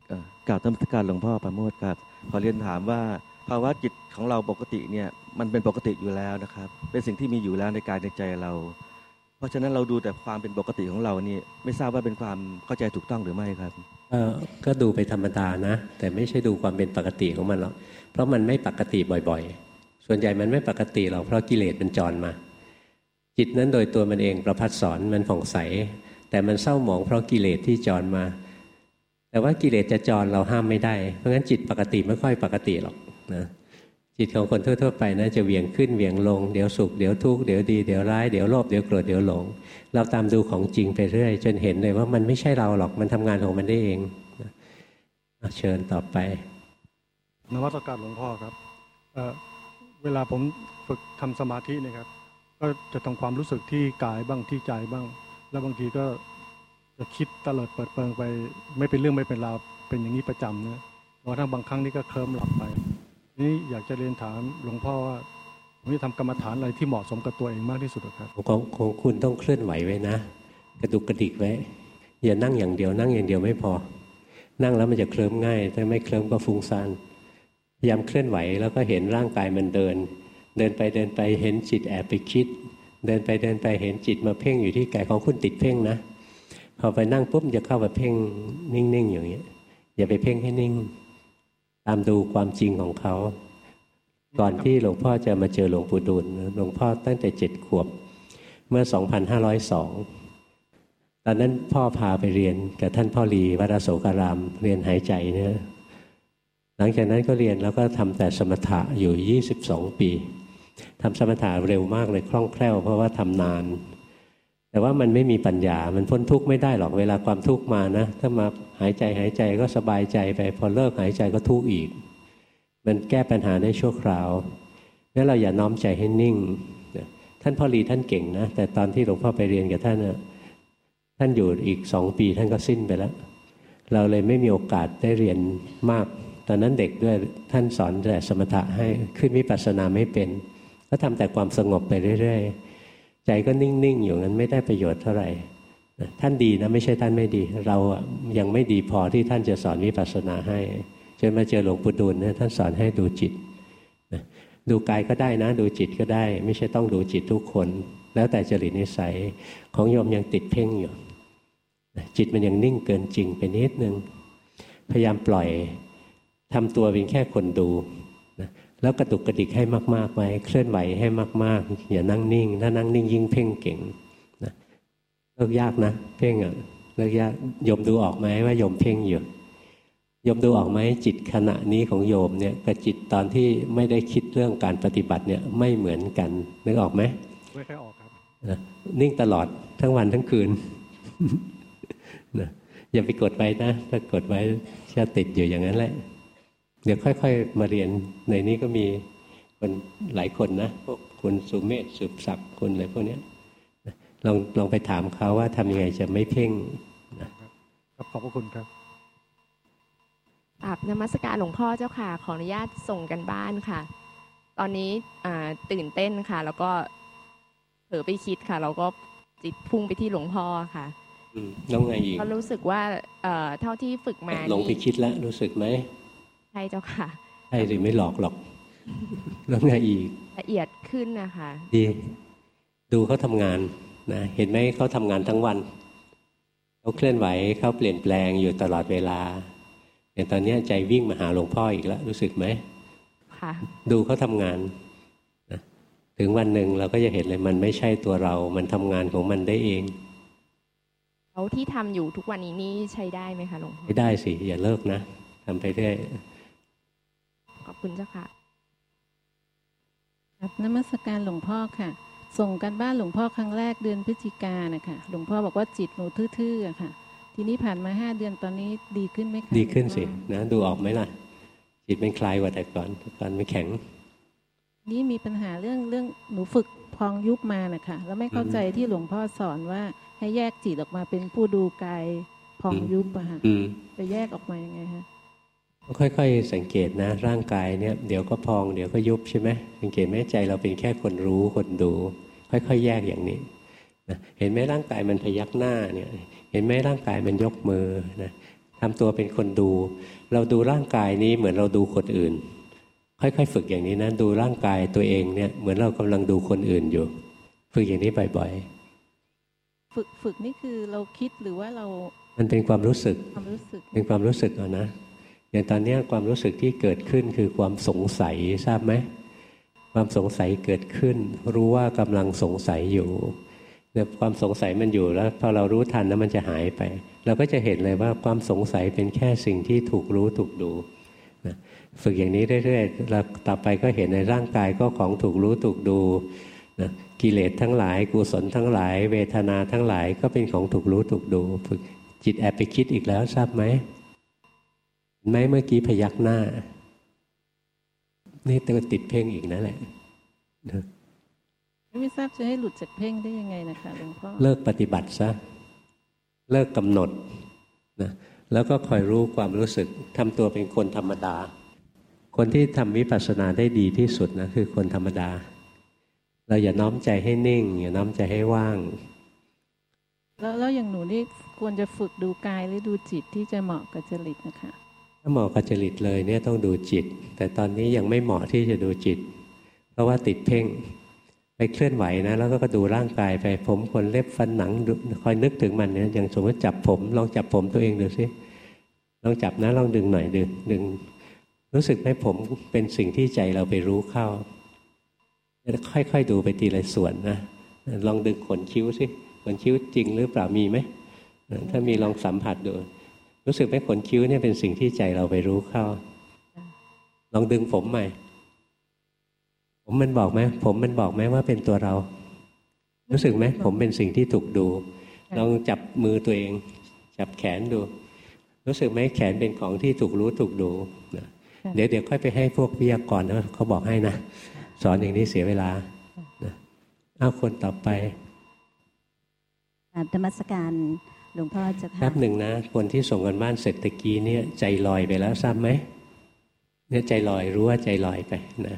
เอ่อกราบธรรมสการหลวงพ่อประโมทครับ ขอเรียนถามว่าภาวะจิตของเราปกติเนี่ยมันเป็นปกติอยู่แล้วนะครับ เป็นสิ่งที่มีอยู่แล้วในกายในใจเรา เพราะฉะนั้นเราดูแต่ความเป็นปกติของเรานี่ไม่ทราบว่าเป็นความเข้าใจถูกต้องหรือไม่ครับเออก็ดูไปธรรมดานะ แต่ไม่ใช่ดูความเป็นปกติของมันหรอกเพราะมันไม่ปกติบ่อยๆ ส่วนใหญ่มันไม่ปกติหรอกเพราะกิเลสมันจรมา จิตนั้นโดยตัวมันเองประพัดสอนมันผ่องใส แต่มันเศร้าหมองเพราะกิเลสที่จรมา แต่ว่ากิเลสจะจรเราห้ามไม่ได้ เพราะงั้นจิตปกติไม่ค่อยปกติหรอกนะ จิตของคนทั่วๆไปนะจะเหวี่ยงขึ้นเหวี่ยงลง เดี๋ยวสุขเดี๋ยวทุกข์เดี๋ยวดีเดี๋ยวร้ายเดี๋ยวโลภเดี๋ยวโกรธเดี๋ยวหลง เราตามดูของจริงไปเรื่อย จนเห็นเลยว่ามันไม่ใช่เราหรอกมันทำงานของมันได้เองเชิญต่อไป นวัตการหลวงพ่อครับเเวลาผมฝึกทำสมาธิเนะครับ ก็จะทำความรู้สึกที่กายบ้างที่ใจบ้าง แล้วบางทีก็จะคิดตะเลิดเปิดเปิงไป ไม่เป็นเรื่องไม่เป็นราวเป็นอย่างนี้ประจำนะเพราะทั้งบางครั้งนี่ก็เคลิ้มหลับไป นี่อยากจะเรียนถามหลวงพ่อว่าผมจะทำกรรมฐานอะไรที่เหมาะสมกับตัวเองมากที่สุดครับของของคุณต้องเคลื่อนไหวไว้นะ กระดุกกระดิกไว้ อย่านั่งอย่างเดียว นั่งอย่างเดียวไม่พอ นั่งแล้วมันจะเคลิ้มง่ายถ้าไม่เคลิ้มก็ฟุ้งซ่านพยายามเคลื่อนไหวแล้วก็เห็นร่างกายมันเดิน เดินไปเดินไปเห็นจิตแอบไปคิด เดินไปเดินไปเห็นจิตมาเพ่งอยู่ที่กายของคุณติดเพ่งนะพอไปนั่งปุ๊บจะเข้าไปเพ่งนิ่งๆอย่างเงี้ยอย่าไปเพ่งให้นิ่งามดูความจริงของเขา ก่อนที่หลวงพ่อจะมาเจอหลวงปู่ดูลหลวงพ่อตั้งแต่เจ็ดขวบ เมื่อ 2502 ตอนนั้นพ่อพาไปเรียนกับท่านพ่อลีวัดอโศการาม เรียนหายใจเนี่ยหลังจากนั้นก็เรียนแล้วก็ทำแต่สมถะอยู่ 22 ปีทำสมถะเร็วมากเลยคล่องแคล่ว เพราะว่าทำนาน แต่ว่ามันไม่มีปัญญา มันพ้นทุกข์ไม่ได้หรอก เวลาความทุกข์มานะ ถ้ามาหายใจหายใจก็สบายใจไป พอเลิกหายใจก็ทุกข์อีก มันแก้ปัญหาได้ชั่วคราวงั้นเราอย่าน้อมใจให้นิ่ง ท่านพ่อรีท่านเก่งนะ แต่ตอนที่หลวงพ่อไปเรียนกับท่านนะท่านอยู่อีกสองปีท่านก็สิ้นไปแล้ว เราเลยไม่มีโอกาสได้เรียนมาก ตอนนั้นเด็กด้วยท่านสอนแต่สมถะให้ขึ้นวิปัสสนาไม่เป็น ก็ทำแต่ความสงบไปเรื่อย ๆ ใจก็นิ่งๆอยู่งั้นไม่ได้ประโยชน์เท่าไหร่ท่านดีนะไม่ใช่ท่านไม่ดี เรายังไม่ดีพอที่ท่านจะสอนวิปัสสนาให้จนมาเจอหลวงปู่ดูลเนี่ยท่านสอนให้ดูจิตดูกายก็ได้นะ ดูจิตก็ได้ ไม่ใช่ต้องดูจิตทุกคน แล้วแต่จริตนิสัยของโยมยังติดเพ่งอยู่จิตมันยังนิ่งเกินจริงไปนิดนึงพยายามปล่อยทำตัวเป็นแค่คนดู แล้วกระตุกกระดิกให้มากๆไว้เคลื่อนไหวให้มาก ๆ อย่านั่งนิ่ง ถ้านั่งนิ่งยิ่งเพ่งเก่งนะเลิกยากนะ เพ่งอะเลิกยากโยมดูออกไหมว่าโยมเพ่งอยู่โยมดูออกไหมจิตขณะนี้ของโยมเนี่ยกับจิตตอนที่ไม่ได้คิดเรื่องการปฏิบัติเนี่ยไม่เหมือนกันนึกออกไหมไม่ค่อยออกครับนะนิ่งตลอดทั้งวันทั้งคืนนะอย่าไปกดไว้นะถ้ากดไว้จะติดอยู่อย่างนั้นแหละ เดี๋ยวค่อย ๆ มาเรียนในนี้ก็มีคนหลายคนนะพวกคุณสุเมธสืบศักดิ์คุณอะไรพวกเนี้ยนะลองลองไปถามเขาว่าทำยังไงจะไม่เพ่งครับขอบพระคุณครับกราบนมัสการหลวงพ่อเจ้าค่ะ ขออนุญาตส่งกันบ้านค่ะ ตอนนี้อ่าตื่นเต้นค่ะ แล้วก็เผลอไปคิดค่ะ แล้วก็จิตพุ่งไปที่หลวงพ่อค่ะอืมแล้วไงอีกก็รู้สึกว่าเอ่อเท่าที่ฝึกมาหลงไปคิดแล้วรู้สึกไหม ใช่เจ้าค่ะใช่หรือไม่หลอกหรอกแล้วไงอีกละเอียดขึ้นนะคะดีดูเขาทำงานนะเห็นไหมเขาทำงานทั้งวันเขาเคลื่อนไหวเขาเปลี่ยนแปลงอยู่ตลอดเวลาอย่างตอนเนี้ยใจวิ่งมาหาหลวงพ่ออีกแล้วรู้สึกไหมค่ะดูเขาทำงานนะถึงวันหนึ่งเราก็จะเห็นเลยมันไม่ใช่ตัวเรา มันทำงานของมันได้เองแล้วที่ทำอยู่ทุกวันนี้นี่ใช้ได้ไหมคะหลวงพ่อไม่ได้สิอย่าเลิกนะทำไปเรื่อย ขอบคุณเจ้าค่ะครับนมัสการหลวงพ่อค่ะ ส่งกันบ้านหลวงพ่อครั้งแรกเดือนพฤศจิกายนนะคะหลวงพ่อบอกว่าจิตหนูทื่อๆอะค่ะ ทีนี้ผ่านมาห้าเดือนตอนนี้ดีขึ้นไหมคะดีขึ้นสิหลวงพ่อนะดูออกไหมล่ะ จิตมันคลายกว่าแต่ก่อนแต่ก่อนมันแข็ง นี่มีปัญหาเรื่องเรื่องหนูฝึกพองยุบมานะคะแล้วไม่เข้าใจที่หลวงพ่อสอนว่าให้แยกจิตออกมาเป็นผู้ดูกายพองยุบอะค่ะอืมไปแยกออกมายังไงคะ ค่อยๆ สังเกตนะ ร่างกายเนี่ยเดี๋ยวก็พองเดี๋ยวก็ยุบใช่ไหมสังเกตไหมใจเราเป็นแค่คนรู้คนดู ค่อยๆ แยกอย่างนี้นะเห็นไหมร่างกายมันพยักหน้าเนี่ยเห็นไหมร่างกายมันยกมือนะทำตัวเป็นคนดู เราดูร่างกายนี้เหมือนเราดูคนอื่น ค่อยๆ ฝึกอย่างนี้นะดูร่างกายตัวเองเนี่ยเหมือนเรากำลังดูคนอื่นอยู่ ฝึกอย่างนี้บ่อยๆ ฝึกฝึกนี่คือเราคิดหรือว่าเรา มันเป็นความรู้สึกความรู้สึกเป็นความรู้สึกเอานะ อย่างตอนนี้ความรู้สึกที่เกิดขึ้นคือความสงสัยทราบไหมความสงสัยเกิดขึ้น รู้ว่ากำลังสงสัยอยู่เนี่ยความสงสัยมันอยู่แล้วพอเรารู้ทันแล้วมันจะหายไป เราก็จะเห็นเลยว่าความสงสัยเป็นแค่สิ่งที่ถูกรู้ถูกดูนะฝึกอย่างนี้เรื่อยๆเราต่อไปก็เห็นในร่างกายก็ของถูกรู้ถูกดูนะกิเลสทั้งหลายกุศลทั้งหลาย เวทนาทั้งหลายก็เป็นของถูกรู้ถูกดูฝึกจิตแอบไปคิดอีกแล้วทราบไหม ไหมเมื่อกี้พยักหน้า นี่ตัวติดเพ่งอีกนั่นแหละไม่ทราบจะให้หลุดจากเพ่งได้ยังไงนะคะหลวงพ่อเลิกปฏิบัติซะเลิกกำหนดนะแล้วก็คอยรู้ความรู้สึกทำตัวเป็นคนธรรมดา คนที่ทำวิปัสสนาได้ดีที่สุดนะคือคนธรรมดา เราอย่าน้อมใจให้นิ่ง อย่าน้อมใจให้ว่าง แล้วแล้วอย่างหนูนี่ควรจะฝึกดูกายหรือดูจิตที่จะเหมาะกับจริตนะคะ ถ้าเหมาะกับจริตเลยเนี่ยต้องดูจิต แต่ตอนนี้ยังไม่เหมาะที่จะดูจิต เพราะว่าติดเพ่งไปเคลื่อนไหวนะ แล้วก็ดูร่างกายไปผมขนเล็บฟันหนังคอยนึกถึงมันเนี่ยอย่างสมมติจับผม ลองจับผมตัวเองดูสิลองจับนะลองดึงหน่อยดึงดึง รู้สึกไหมผมเป็นสิ่งที่ใจเราไปรู้เข้าค่อยๆดูไปทีละส่วนนะลองดึงขนคิ้วสิขนคิ้วจริงหรือเปล่ามีไหมถ้ามีลองสัมผัสดู รู้สึกไหมขนคิ้วเนี่ยเป็นสิ่งที่ใจเราไปรู้เข้า ลองดึงผมใหม่ ผมมันบอกไหมผมมันบอกไหมว่าเป็นตัวเรา รู้สึกไหมผมเป็นสิ่งที่ถูกดู ลองจับมือตัวเอง จับแขนดู รู้สึกไหมแขนเป็นของที่ถูกรู้ถูกดูเดี๋ยวเดี๋ยวค่อยไปให้พวกวิทยากรนะเขาบอกให้นะสอนอย่างนี้เสียเวลาเอาคนต่อไปธรรมสการ หลวงพ่อจะแป๊บหนึ่งนะ คนที่ส่งกันบ้านเสร็จตะกี้เนี่ยใจลอยไปแล้วทราบไหมเนี่ยใจลอยรู้ว่าใจลอยไปนะ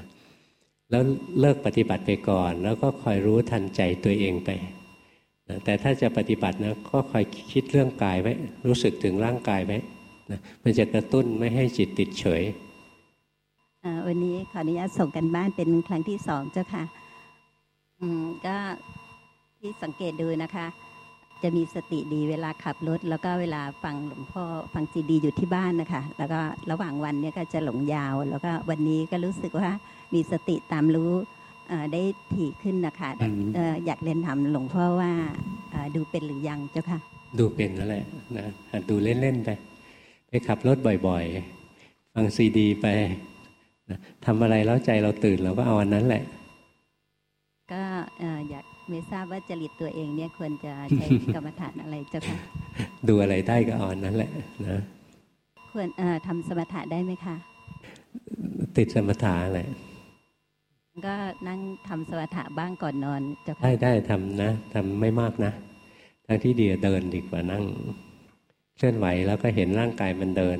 แล้วเลิกปฏิบัติไปก่อน แล้วก็คอยรู้ทันใจตัวเองไปนะแต่ถ้าจะปฏิบัตินะก็คอยคิดเรื่องกายไว้รู้สึกถึงร่างกายไว้นะมันจะกระตุ้นไม่ให้จิตติดเฉยวันนี้ขออนุญาตส่งกันบ้านเป็นครั้งที่สองเจ้าค่ะอืมก็ที่สังเกตดูนะคะ จะมีสติดีเวลาขับรถ แล้วก็เวลาฟังหลวงพ่อฟังจีดีอยู่ที่บ้านนะคะ แล้วก็ระหว่างวันเนี่ยก็จะหลงยาว แล้วก็วันนี้ก็รู้สึกว่ามีสติตามรู้ได้ถี่ขึ้นนะคะอยากเรียนถามหลวงพ่อว่าดูเป็นหรือยังเจ้าค่ะ ดูเป็นแล้วแหละนะดูเล่นๆไปไปขับรถบ่อยๆ ฟังซีดีไปทำอะไรแล้วใจเราตื่นเราก็เอาอันนั้นแหละ ก็อยาก ไม่ทราบว่าจริตตัวเองเนี่ยควรจะใช้กรรมฐานอะไรเจ้าค่ะดูอะไรได้ก็อ่อนนั่นแหละนะควรทำสมถะได้ไหมคะ ติดสมถะอะไรก็นั่งทำสมถะบ้างก่อนนอนเจ้าค่ะได้ได้ทำนะทำไม่มากนะทางที่ดีเดินดีกว่านั่งเคลื่อนไหวแล้วก็เห็นร่างกายมันเดิน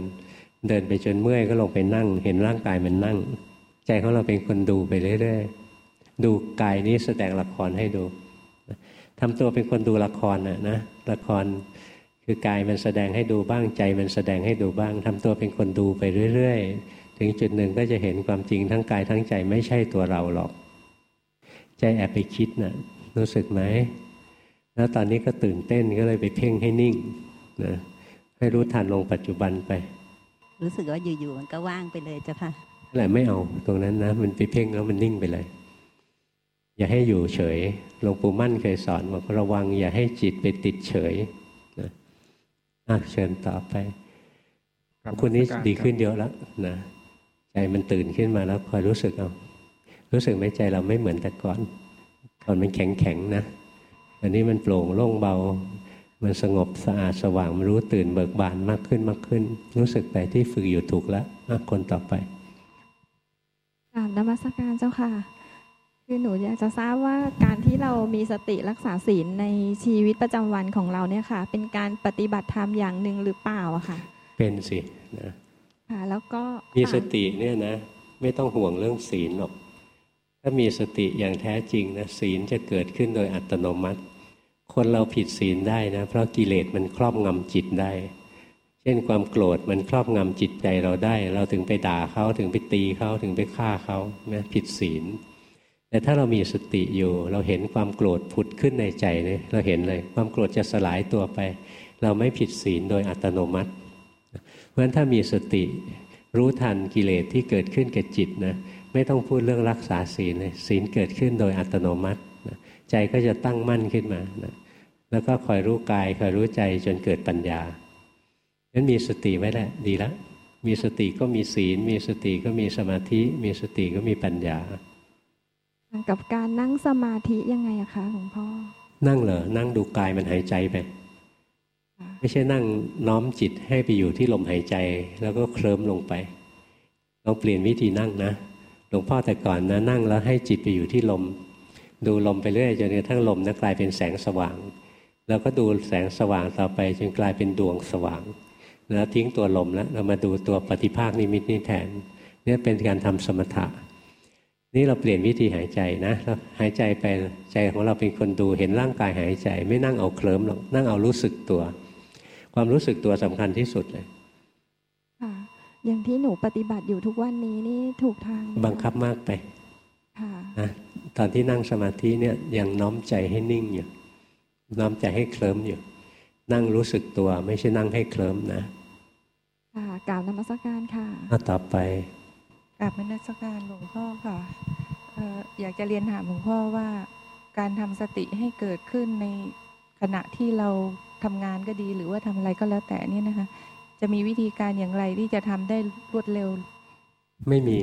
เดินไปจนเมื่อยก็ลงไปนั่ง เห็นร่างกายมันนั่ง ใจของเราเป็นคนดูไปเรื่อยๆดูกายนี้แสดงละครให้ดู ทำตัวเป็นคนดูละครนะนะละครคือกายมันแสดงให้ดูบ้างใจมันแสดงให้ดูบ้างทำตัวเป็นคนดูไปเรื่อยๆ ถึงจุดหนึ่งก็จะเห็นความจริงทั้งกายทั้งใจไม่ใช่ตัวเราหรอก ใจแอบไปคิดนะ่ะรู้สึกไหมแล้วตอนนี้ก็ตื่นเต้นก็เลยไปเพ่งให้นิ่งนะให้รู้ทันลงปัจจุบันไป รู้สึกว่าอยู่ๆมันก็ว่างไปเลยจ้ะค่ะอะไรไม่เอาตรงนั้นนะ มันไปเพ่งแล้วมันนิ่งไปเลย อย่าให้อยู่เฉย หลวงปู่มั่นเคยสอนบอกระวัง อย่าให้จิตไปติดเฉยนะอะเชิญต่อไปคุณนี้ดีขึ้นเยอะแล้วนะใจมันตื่นขึ้นมาแล้วคอยรู้สึกเอา รู้สึกไหมใจเราไม่เหมือนแต่ก่อนก่อนมันแข็งแข็งนะอันนี้มันโปร่งโล่งเบา มันสงบสะอาดสว่างมันรู้ตื่นเบิกบานมากขึ้นมากขึ้น รู้สึกไปที่ฝึกอยู่ถูกแล้วคนต่อไปกราบนมัสการเจ้าค่ะ คือหนูอยากจะทราบว่าการที่เรามีสติรักษาศีลในชีวิตประจำวันของเราเนี่ยค่ะ เป็นการปฏิบัติธรรมอย่างหนึ่งหรือเปล่าอะค่ะ เป็นสินะค่ะแล้วก็มีสติเนี่ยนะ ไม่ต้องห่วงเรื่องศีลหรอกถ้ามีสติอย่างแท้จริงนะศีลจะเกิดขึ้นโดยอัตโนมัติ คนเราผิดศีลได้นะ เพราะกิเลสมันครอบงำจิตได้ เช่นความโกรธมันครอบงำจิตใจเราได้ เราถึงไปด่าเขาถึงไปตีเขาถึงไปฆ่าเขานะผิดศีล แต่ถ้าเรามีสติอยู่ เราเห็นความโกรธผุดขึ้นในใจเนี่ยเราเห็นเลยความโกรธจะสลายตัวไป เราไม่ผิดศีลโดยอัตโนมัติ เพราะฉะนั้นถ้ามีสติรู้ทันกิเลสที่เกิดขึ้นกับจิตนะไม่ต้องพูดเรื่องรักษาศีลเลยศีลเกิดขึ้นโดยอัตโนมัตินะใจก็จะตั้งมั่นขึ้นมานะแล้วก็คอยรู้กายคอยรู้ใจจนเกิดปัญญานั้นมีสติไว้แหละดีแล้วมีสติก็มีศีล มีสติก็มีสมาธิ มีสติก็มีปัญญา กับการนั่งสมาธิยังไงอะคะหลวงพ่อ นั่งเหรอ นั่งดูกายมันหายใจไป ไม่ใช่นั่งน้อมจิตให้ไปอยู่ที่ลมหายใจ แล้วก็เคลิ้มลงไปลองเปลี่ยนวิธีนั่งนะ หลวงพ่อแต่ก่อนนะนั่งแล้วให้จิตไปอยู่ที่ลม ดูลมไปเรื่อยจนกระทั่งลมนะกลายเป็นแสงสว่าง แล้วก็ดูแสงสว่างต่อไป จนกลายเป็นดวงสว่าง แล้วทิ้งตัวลมแล้วเรามาดูตัวปฏิภาคนิมิตนี่แทน เนี่ยเป็นการทำสมถะ นี่เราเปลี่ยนวิธีหายใจนะเราหายใจไปใจของเราเป็นคนดูเห็นร่างกายหายใจ ไม่นั่งเอาเคลิ้มหรอกนั่งเอารู้สึกตัว ความรู้สึกตัวสำคัญที่สุดเลยค่ะอย่างที่หนูปฏิบัติอยู่ทุกวันนี้นี่ถูกทางไหมบังคับมากไปค่ะนะตอนที่นั่งสมาธิเนี่ยยังน้อมใจให้นิ่งอยู่น้อมใจให้เคลิ้มอยู่ นั่งรู้สึกตัว ไม่ใช่นั่งให้เคลิ้มนะค่ะกล่าวนมัสการค่ะเอาต่อไป กราบนมัสการหลวงพ่อค่ะอออยากจะเรียนถามหลวงพ่อว่า การทำสติให้เกิดขึ้นในขณะที่เราทำงานก็ดี หรือว่าทำอะไรก็แล้วแต่นี่นะคะ จะมีวิธีการอย่างไรที่จะทำได้รวดเร็ว ไม่มี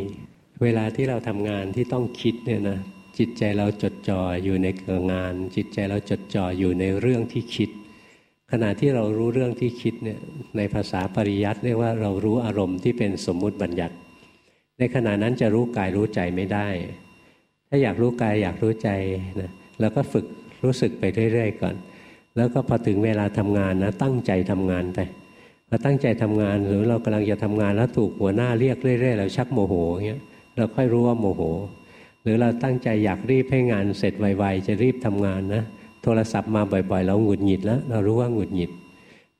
เวลาที่เราทำงานที่ต้องคิดเนี่ยนะจิตใจเราจดจ่ออยู่ในงาน จิตใจเราจดจ่ออยู่ในเรื่องที่คิด ขณะที่เรารู้เรื่องที่คิดเนี่ยในภาษาปริยัติเรียกว่าเรารู้อารมณ์ที่เป็นสมมุติบัญญัติ ในขณะนั้นจะรู้กายรู้ใจไม่ได้ ถ้าอยากรู้กายอยากรู้ใจนะเราก็ฝึกรู้สึกไปเรื่อยๆก่อน แล้วก็พอถึงเวลาทำงานนะตั้งใจทำงานไปพอตั้งใจทำงานหรือเรากำลังจะทำงานแล้วถูกหัวหน้าเรียกเรื่อยๆเราชักโมโหเงี้ยเราค่อยรู้ว่าโมโห หรือเราตั้งใจอยากรีบให้งานเสร็จไวๆจะรีบทำงานนะโทรศัพท์มาบ่อยๆ เราหงุดหงิดแล้วเรารู้ว่าหงุดหงิด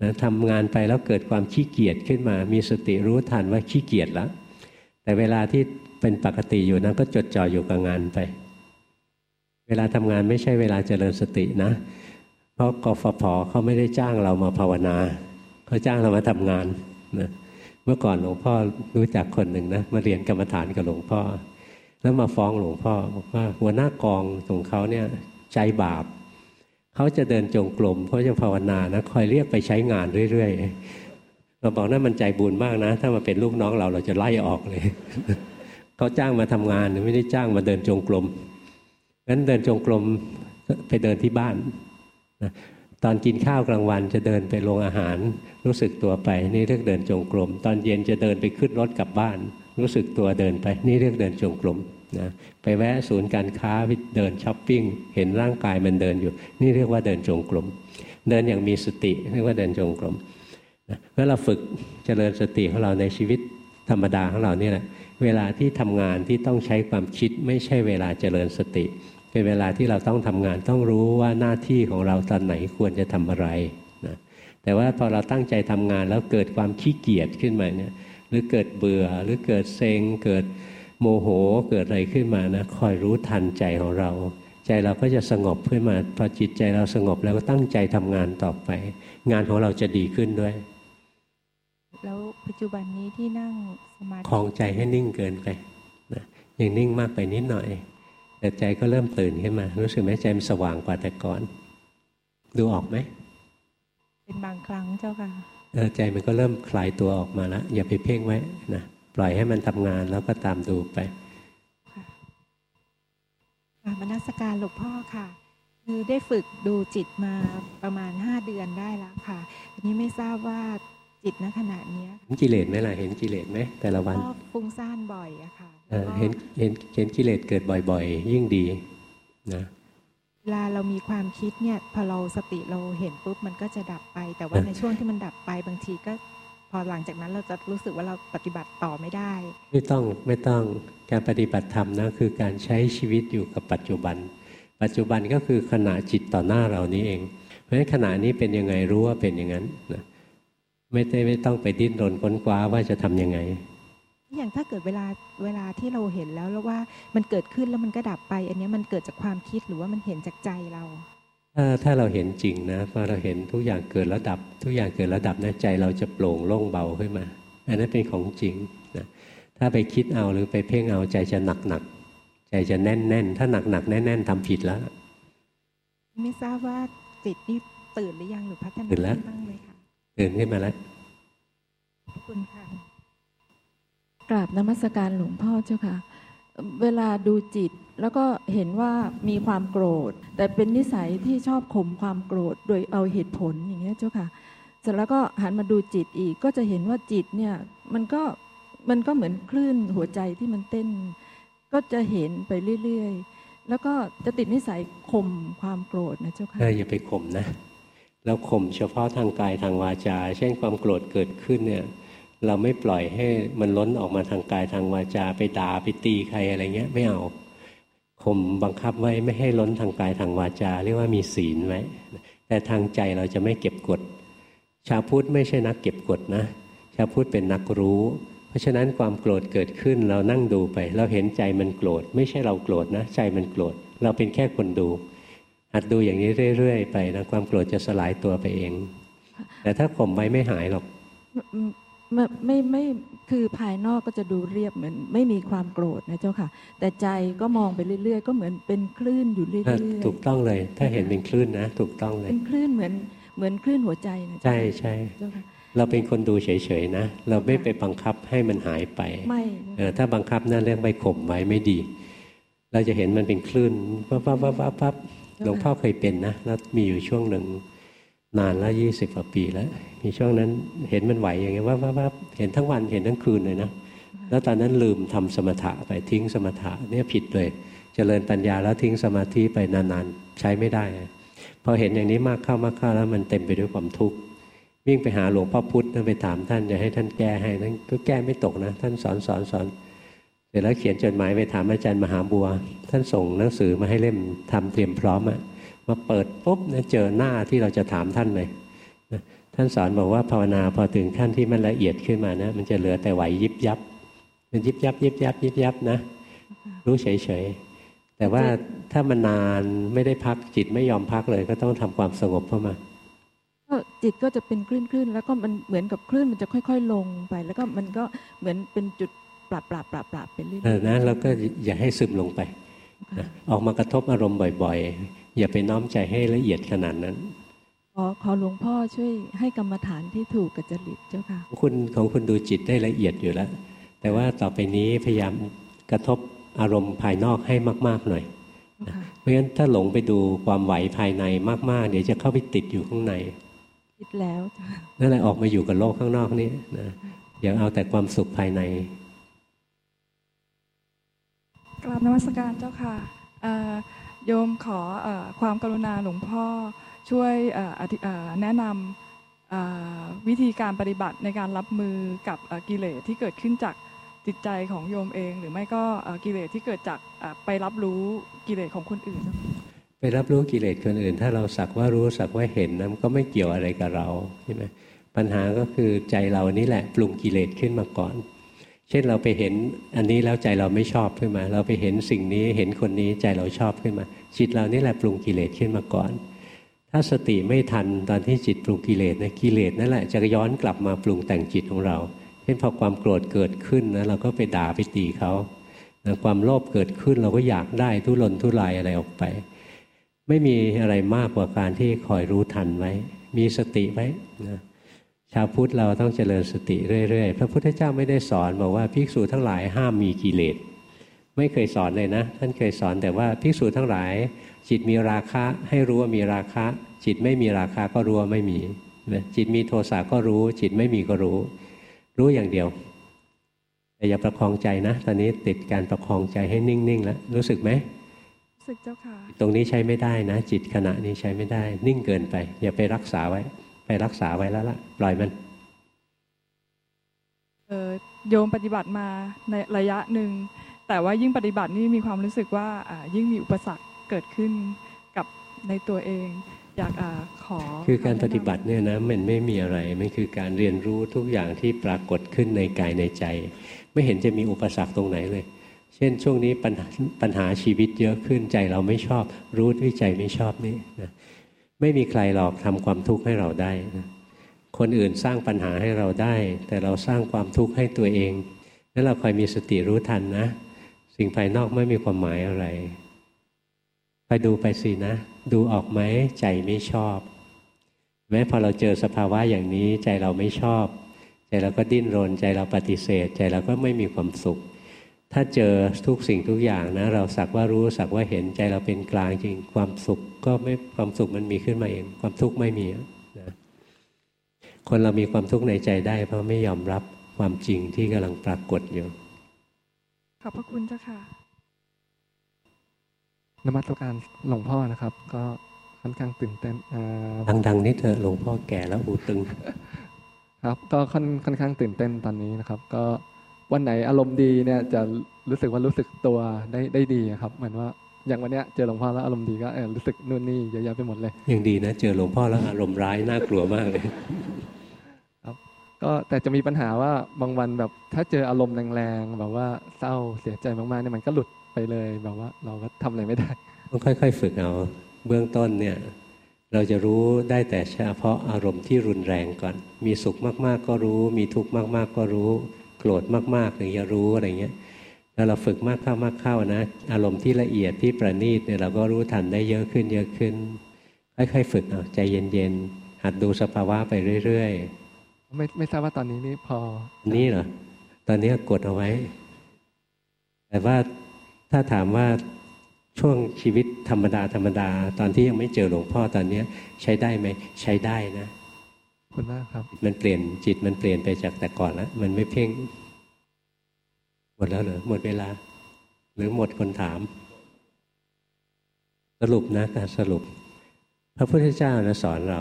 นะทำงานไปแล้วเกิดความขี้เกียจขึ้นมา มีสติรู้ทันว่าขี้เกียจแล้ว แต่เวลาที่เป็นปกติอยู่นั้นก็จดจ่ออยู่กับงานไป เวลาทำงานไม่ใช่เวลาเจริญสตินะ เพราะกฟผเขาไม่ได้จ้างเรามาภาวนาเขาจ้างเรามาทำงานนะเมื่อก่อนหลวงพ่อรู้จักคนหนึ่งนะมาเรียนกรรมฐานกับหลวงพ่อ แล้วมาฟ้องหลวงพ่อบอกว่าหัวหน้ากองของเขาเนี่ยใจบาปเขาจะเดินจงกรมเขาจะภาวนานะคอยเรียกไปใช้งานเรื่อยๆ เราบอกนั่นมันใจบุญมากนะ ถ้ามาเป็นลูกน้องเราเราจะไล่ออกเลยเขาจ้างมาทำงานไม่ได้จ้างมาเดินจงกรมงั้นเดินจงกรมไปเดินที่บ้านนะตอนกินข้าวกลางวันจะเดินไปโรงอาหาร รู้สึกตัวไป นี่เรียกเดินจงกรม ตอนเย็นจะเดินไปขึ้นรถกลับบ้าน รู้สึกตัวเดินไป นี่เรียกเดินจงกรมนะไปแวะศูนย์การค้าไปเดินช้อปปิ้งเห็นร่างกายมันเดินอยู่ นี่เรียกว่าเดินจงกรมเดินอย่างมีสติเรียกว่าเดินจงกรม เมื่อเราฝึกเจริญสติของเราในชีวิตธรรมดาของเราเนี่ยแหละเวลาที่ทำงานที่ต้องใช้ความคิดไม่ใช่เวลาเจริญสติ เป็นเวลาที่เราต้องทำงานต้องรู้ว่าหน้าที่ของเราตอนไหนควรจะทำอะไรนะแต่ว่าพอเราตั้งใจทำงานแล้วเกิดความขี้เกียจขึ้นมาเนี่ยหรือเกิดเบื่อหรือเกิดเซ็งเกิดโมโหเกิดอะไรขึ้นมานะคอยรู้ทันใจของเรา ใจเราก็จะสงบขึ้นมาพอจิตใจเราสงบแล้วก็ตั้งใจทำงานต่อไป งานของเราจะดีขึ้นด้วย แล้วปัจจุบันนี้ที่นั่งสมาธิคลองใจให้นิ่งเกินไปนะยังนิ่งมากไปนิดหน่อย แต่ใจก็เริ่มตื่นขึ้นมา รู้สึกไหมใจมันสว่างกว่าแต่ก่อน ดูออกไหม เป็นบางครั้งเจ้าค่ะเออใจมันก็เริ่มคลายตัวออกมาแล้วอย่าไปเพ่งไว้นะปล่อยให้มันทำงานแล้วก็ตามดูไปค่ะมนัสการหลวงพ่อค่ะ คือได้ฝึกดูจิตมาประมาณห้าเดือนได้แล้วค่ะทีนี้ไม่ทราบว่า จิตณขณะเนี้ยเห็นกิเลสไหมล่ะเห็นกิเลสไหมแต่ละวันก็ฟุ้งซ่านบ่อยอะค่ะเออเห็นเห็นเห็นกิเลสเกิดบ่อย ๆ ยิ่งดีนะเวลาเรามีความคิดเนี่ยพอเราสติเราเห็นปุ๊บมันก็จะดับไป แต่ว่าในช่วงที่มันดับไปบางทีก็พอหลังจากนั้นเราจะรู้สึกว่าเราปฏิบัติต่อไม่ได้ ไม่ต้องไม่ต้องการปฏิบัติธรรมนะคือการใช้ชีวิตอยู่กับปัจจุบัน ปัจจุบันก็คือขณะจิตต่อหน้าเรานี้เอง เพราะฉะนั้นขณะนี้เป็นยังไงรู้ว่าเป็นอย่างนั้นนะ ไม่ได้ไม่ต้องไปดิ้นรนค้นคว้าว่าจะทํำยังไง อย่างถ้าเกิดเวลาเวลาที่เราเห็นแล้วแล้วว่ามันเกิดขึ้นแล้วมันก็ดับไป อันนี้มันเกิดจากความคิดหรือว่ามันเห็นจากใจเรา ถ้าถ้าเราเห็นจริงนะพอเราเห็นทุกอย่างเกิดแล้วดับ ทุกอย่างเกิดแล้วดับนะใจเราจะโปร่งโล่งเบาขึ้นมา อันนั้นเป็นของจริงนะถ้าไปคิดเอาหรือไปเพ่งเอาใจจะหนักหนักใจจะแน่นแน่นถ้าหนักหนักแน่นแน่นทำผิดแล้ว ไม่ทราบว่าจิตนี่ตื่นหรือยังหรือพัฒนาตื่นแล้วบ้างไหมคะ ตื่นขึ้นมาแล้วขอบคุณค่ะกราบนมัสการหลวงพ่อเจ้าค่ะ เวลาดูจิตแล้วก็เห็นว่ามีความโกรธ แต่เป็นนิสัยที่ชอบข่มความโกรธโดยเอาเหตุผลอย่างเงี้ยเจ้าค่ะ เสร็จแล้วก็หันมาดูจิตอีกก็จะเห็นว่าจิตเนี่ยมันก็มันก็เหมือนคลื่นหัวใจที่มันเต้น ก็จะเห็นไปเรื่อยๆ แล้วก็จะติดนิสัยข่มความโกรธนะเจ้าค่ะเอออย่าไปข่มนะ เราข่มเฉพาะทางกายทางวาจา เช่นความโกรธเกิดขึ้นเนี่ยเราไม่ปล่อยให้มันล้นออกมาทางกายทางวาจา ไปด่าไปตีใครอะไรเงี้ยไม่เอาข่มบังคับไว้ไม่ให้ล้นทางกายทางวาจา เรียกว่ามีศีลไว้แต่ทางใจเราจะไม่เก็บกด ชาวพุทธไม่ใช่นักเก็บกดนะ ชาวพุทธเป็นนักรู้ เพราะฉะนั้นความโกรธเกิดขึ้นเรานั่งดูไป เราเห็นใจมันโกรธ ไม่ใช่เราโกรธนะ ใจมันโกรธ เราเป็นแค่คนดู หัดดูอย่างนี้เรื่อยๆไปนะความโกรธจะสลายตัวไปเอง แต่ถ้าข่มไว้ไม่หายหรอกไม่ไม่ไม่คือภายนอกก็จะดูเรียบเหมือน ไม่มีความโกรธนะเจ้าค่ะ แต่ใจก็มองไปเรื่อย ๆ ก็เหมือนเป็นคลื่นอยู่เรื่อยๆถูกต้องเลย ถ้าเห็นเป็นคลื่นนะ ถูกต้องเลยเป็นคลื่นเหมือนเหมือนคลื่นหัวใจนะใช่ใช่เจ้าค่ะเราเป็นคนดูเฉยๆนะ เราไม่ไปบังคับให้มันหายไปไม่เออถ้าบังคับนั่นเรื่องไปข่มไว้ไม่ดี เราจะเห็นมันเป็นคลื่นปั๊บปั๊บปั๊บปั๊บปั๊บ หลวงพ่อเคยเป็นนะแล้วมีอยู่ช่วงหนึ่งนานแล้วยี่สิบกว่าปีแล้ว มีช่วงนั้นเห็นมันไหวอย่างเงี้ยว่าว่าว่าเห็นทั้งวันเห็นทั้งคืนเลยนะแล้วตอนนั้นลืมทำสมถะไปทิ้งสมถะเนี่ยผิดเลยเจริญปัญญาแล้วทิ้งสมาธิไปนานๆใช้ไม่ได้พอเห็นอย่างนี้มากเข้ามากเข้าแล้วมันเต็มไปด้วยความทุกข์วิ่งไปหาหลวงพ่อพุธไปถามท่านจะให้ท่านแก้ให้ท่านก็แก้ไม่ตกนะ ท่านสอนสอนสอน เสร็จแล้วเขียนจดหมายไปถามอาจารย์มหาบัว ท่านส่งหนังสือมาให้เล่มทำเตรียมพร้อมอะมาเปิดปุ๊บนะเจอหน้าที่เราจะถามท่านเลยท่านสอนบอกว่าภาวนาพอถึงขั้นที่มันละเอียดขึ้นมานะมันจะเหลือแต่ไหวยิบยับ มันยิบยับ ยิบยับ ยิบยับนะ รู้เฉยๆแต่ว่าถ้ามันนานไม่ได้พักจิตไม่ยอมพักเลย ก็ต้องทำความสงบเข้ามาก็จิตก็จะเป็นคลื่นคลื่นแล้วก็มันเหมือนกับคลื่นมันจะค่อย ๆ ลงไป แล้วก็มันก็เหมือนเป็นจุด ปรับปรับปรับปรับไปเรื่อยเออนะแล้วก็อย่าให้ซึมลงไปนะออกมากระทบอารมณ์บ่อยๆ อย่าไปน้อมใจให้ละเอียดขนาดนั้นๆขอขอหลวงพ่อช่วยให้กรรมฐานที่ถูกกับจริตเจ้าค่ะของคุณของคุณดูจิตได้ละเอียดอยู่แล้ว แต่ว่าต่อไปนี้พยายามกระทบอารมณ์ภายนอกให้มาก ๆหน่อยนะเพราะฉะนั้นถ้าหลงไปดูความไหวภายในมาก ๆ เดี๋ยวจะเข้าไปติดอยู่ข้างในคิดแล้วจ้ะนั่นแหละออกมาอยู่กับโลกข้างนอกนี่นะอย่าเอาแต่ความสุขภายใน กราบนมัสการเจ้าค่ะโยมขออความกรุณาหลวงพ่อช่วยแนะนำวิธีการปฏิบัติในการรับมือกับกิเลสที่เกิดขึ้นจากจิตใจของโยมเอง หรือไม่ก็กิเลสที่เกิดจากไปรับรู้กิเลสของคนอื่น ไปรับรู้กิเลสคนอื่น ถ้าเราสักว่ารู้สักว่าเห็นนะมันก็ไม่เกี่ยวอะไรกับเราใช่ไหมปัญหาก็คือใจเรานี่แหละปรุงกิเลสขึ้นมาก่อน เช่นเราไปเห็นอันนี้แล้วใจเราไม่ชอบขึ้นมา เราไปเห็นสิ่งนี้เห็นคนนี้ใจเราชอบขึ้นมา จิตเรานี่แหละปรุงกิเลสขึ้นมาก่อน ถ้าสติไม่ทันตอนที่จิตปรุงกิเลสนะกิเลสนั่นแหละจะย้อนกลับมาปรุงแต่งจิตของเรา เช่นพอความโกรธเกิดขึ้นนะเราก็ไปด่าไปตีเขาความโลภเกิดขึ้นเราก็อยากได้ทุรนทุรายอะไรออกไป ไม่มีอะไรมากกว่าการที่คอยรู้ทันไว้ มีสติไว้นะ ชาวพุทธเราต้องเจริญสติเรื่อยๆ พระพุทธเจ้าไม่ได้สอนบอกว่าภิกษุทั้งหลายห้ามมีกิเลส ไม่เคยสอนเลยนะ ท่านเคยสอนแต่ว่าภิกษุทั้งหลาย จิตมีราคะให้รู้ว่ามีราคะ จิตไม่มีราคะก็รู้ว่าไม่มีนะจิตมีโทสะก็รู้ จิตไม่มีก็รู้ รู้อย่างเดียวแต่อย่าประคองใจนะ ตอนนี้ติดการประคองใจให้นิ่งๆแล้วรู้สึกไหมรู้สึกเจ้าค่ะ ตรงนี้ใช้ไม่ได้นะ จิตขณะนี้ใช้ไม่ได้ นิ่งเกินไป อย่าไปรักษาไว้ ไปรักษาไว้แล้วล่ะ ปล่อยมันโยมปฏิบัติมาในระยะหนึ่ง แต่ว่ายิ่งปฏิบัตินี่มีความรู้สึกว่ายิ่งมีอุปสรรคเกิดขึ้นกับในตัวเอง อยากอขอ คือการปฏิบัติเนี่ยนะมันไม่มีอะไร มันคือการเรียนรู้ทุกอย่างที่ปรากฏขึ้นในกายในใจ ไม่เห็นจะมีอุปสรรคตรงไหนเลย เช่นช่วงนี้ปัญหาปัญหาชีวิตเยอะขึ้นใจเราไม่ชอบ รู้ด้วยใจไม่ชอบนี่นะ ไม่มีใครหลอกทำความทุกข์ให้เราได้นะคนอื่นสร้างปัญหาให้เราได้ แต่เราสร้างความทุกข์ให้ตัวเองนั้นเราคอยมีสติรู้ทันนะ สิ่งภายนอกไม่มีความหมายอะไรไปดูไปสินะ ดูออกไหมใจไม่ชอบ แม้พอเราเจอสภาวะอย่างนี้ใจเราไม่ชอบ ใจเราก็ดิ้นรน ใจเราปฏิเสธ ใจเราก็ไม่มีความสุข ถ้าเจอทุกสิ่งทุกอย่างนะ เราสักว่ารู้สักว่าเห็นใจเราเป็นกลางจริงความสุขก็ไม่ความสุขมันมีขึ้นมาเองความทุกข์ไม่มีนะคนเรามีความทุกข์ในใจได้ เพราะไม่ยอมรับความจริงที่กำลังปรากฏอยู่ขอบพระคุณเจ้าค่ะนมัสการหลวงพ่อนะครับ ก็ค่อนข้างตื่นเต้นดังๆนิดเถอะหลวงพ่อแก่แล้วหูตึง ครับ ก็ค่อนค่อนข้างตื่นเต้นตอนนี้นะครับ ก็ วันไหนอารมณ์ดีเนี่ยจะรู้สึกว่ารู้สึกตัวได้ได้ดีครับ เหมือนว่าอย่างวันเนี้ยเจอหลวงพ่อแล้วอารมณ์ดีก็รู้สึกนู่นนี่เยอะแยะไปหมดเลยยังดีนะเจอหลวงพ่อแล้วอารมณ์ร้ายน่ากลัวมากเลยครับ ก็แต่จะมีปัญหาว่าบางวันแบบถ้าเจออารมณ์แรงๆแบบว่าเศร้าเสียใจมากๆเนี่ยมันก็หลุดไปเลยแบบว่าเราก็ทำอะไรไม่ได้ต้องค่อย ๆ ฝึกเอาเบื้องต้นเนี่ยเราจะรู้ได้แต่เฉพาะอารมณ์ที่รุนแรงก่อน มีสุขมากๆก็รู้ มีทุกข์มากๆก็รู้ โกรธมากๆถึงจะรู้อะไรเงี้ยแล้วเราฝึกมากเข้ามากเข้านะ อารมณ์ที่ละเอียดที่ประณีตเนี่ยเราก็รู้ทันได้เยอะขึ้นเยอะขึ้นค่อยๆฝึกเอาใจเย็นๆหัดดูสภาวะไปเรื่อยๆไม่ไม่ทราบว่าตอนนี้นี่พอนี่เหรอตอนนี้กดเอาไว้ แต่ว่าถ้าถามว่าช่วงชีวิตธรรมดาธรรมดา ตอนที่ยังไม่เจอหลวงพ่อตอนนี้ใช้ได้ไหมใช้ได้นะ คุณมากครับ มันเปลี่ยนจิตมันเปลี่ยนไปจากแต่ก่อนแล้วมันไม่เพ่ง หมดแล้วเหรอหมดเวลา หรือหมดคนถาม สรุปนะการสรุป พระพุทธเจ้านะสอนเรา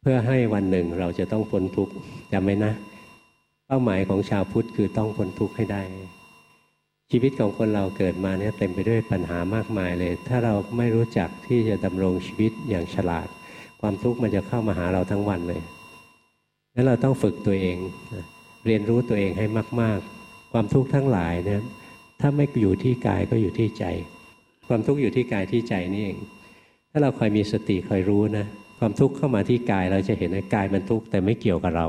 เพื่อให้วันหนึ่งเราจะต้องพ้นทุกข์จำไว้นะ เป้าหมายของชาวพุทธคือต้องพ้นทุกข์ให้ได้ชีวิตของคนเราเกิดมาเนี่ยเต็มไปด้วยปัญหามากมายเลย ถ้าเราไม่รู้จักที่จะดำรงชีวิตอย่างฉลาด ความทุกข์มันจะเข้ามาหาเราทั้งวันเลยนั้นเราต้องฝึกตัวเองเรียนรู้ตัวเองให้มาก ๆ ความทุกข์ทั้งหลายเนี่ยถ้าไม่อยู่ที่กายก็อยู่ที่ใจ ความทุกข์อยู่ที่กายที่ใจนี่เอง ถ้าเราคอยมีสติคอยรู้นะความทุกข์เข้ามาที่กายเราจะเห็นว่ากายมันทุกข์แต่ไม่เกี่ยวกับเรา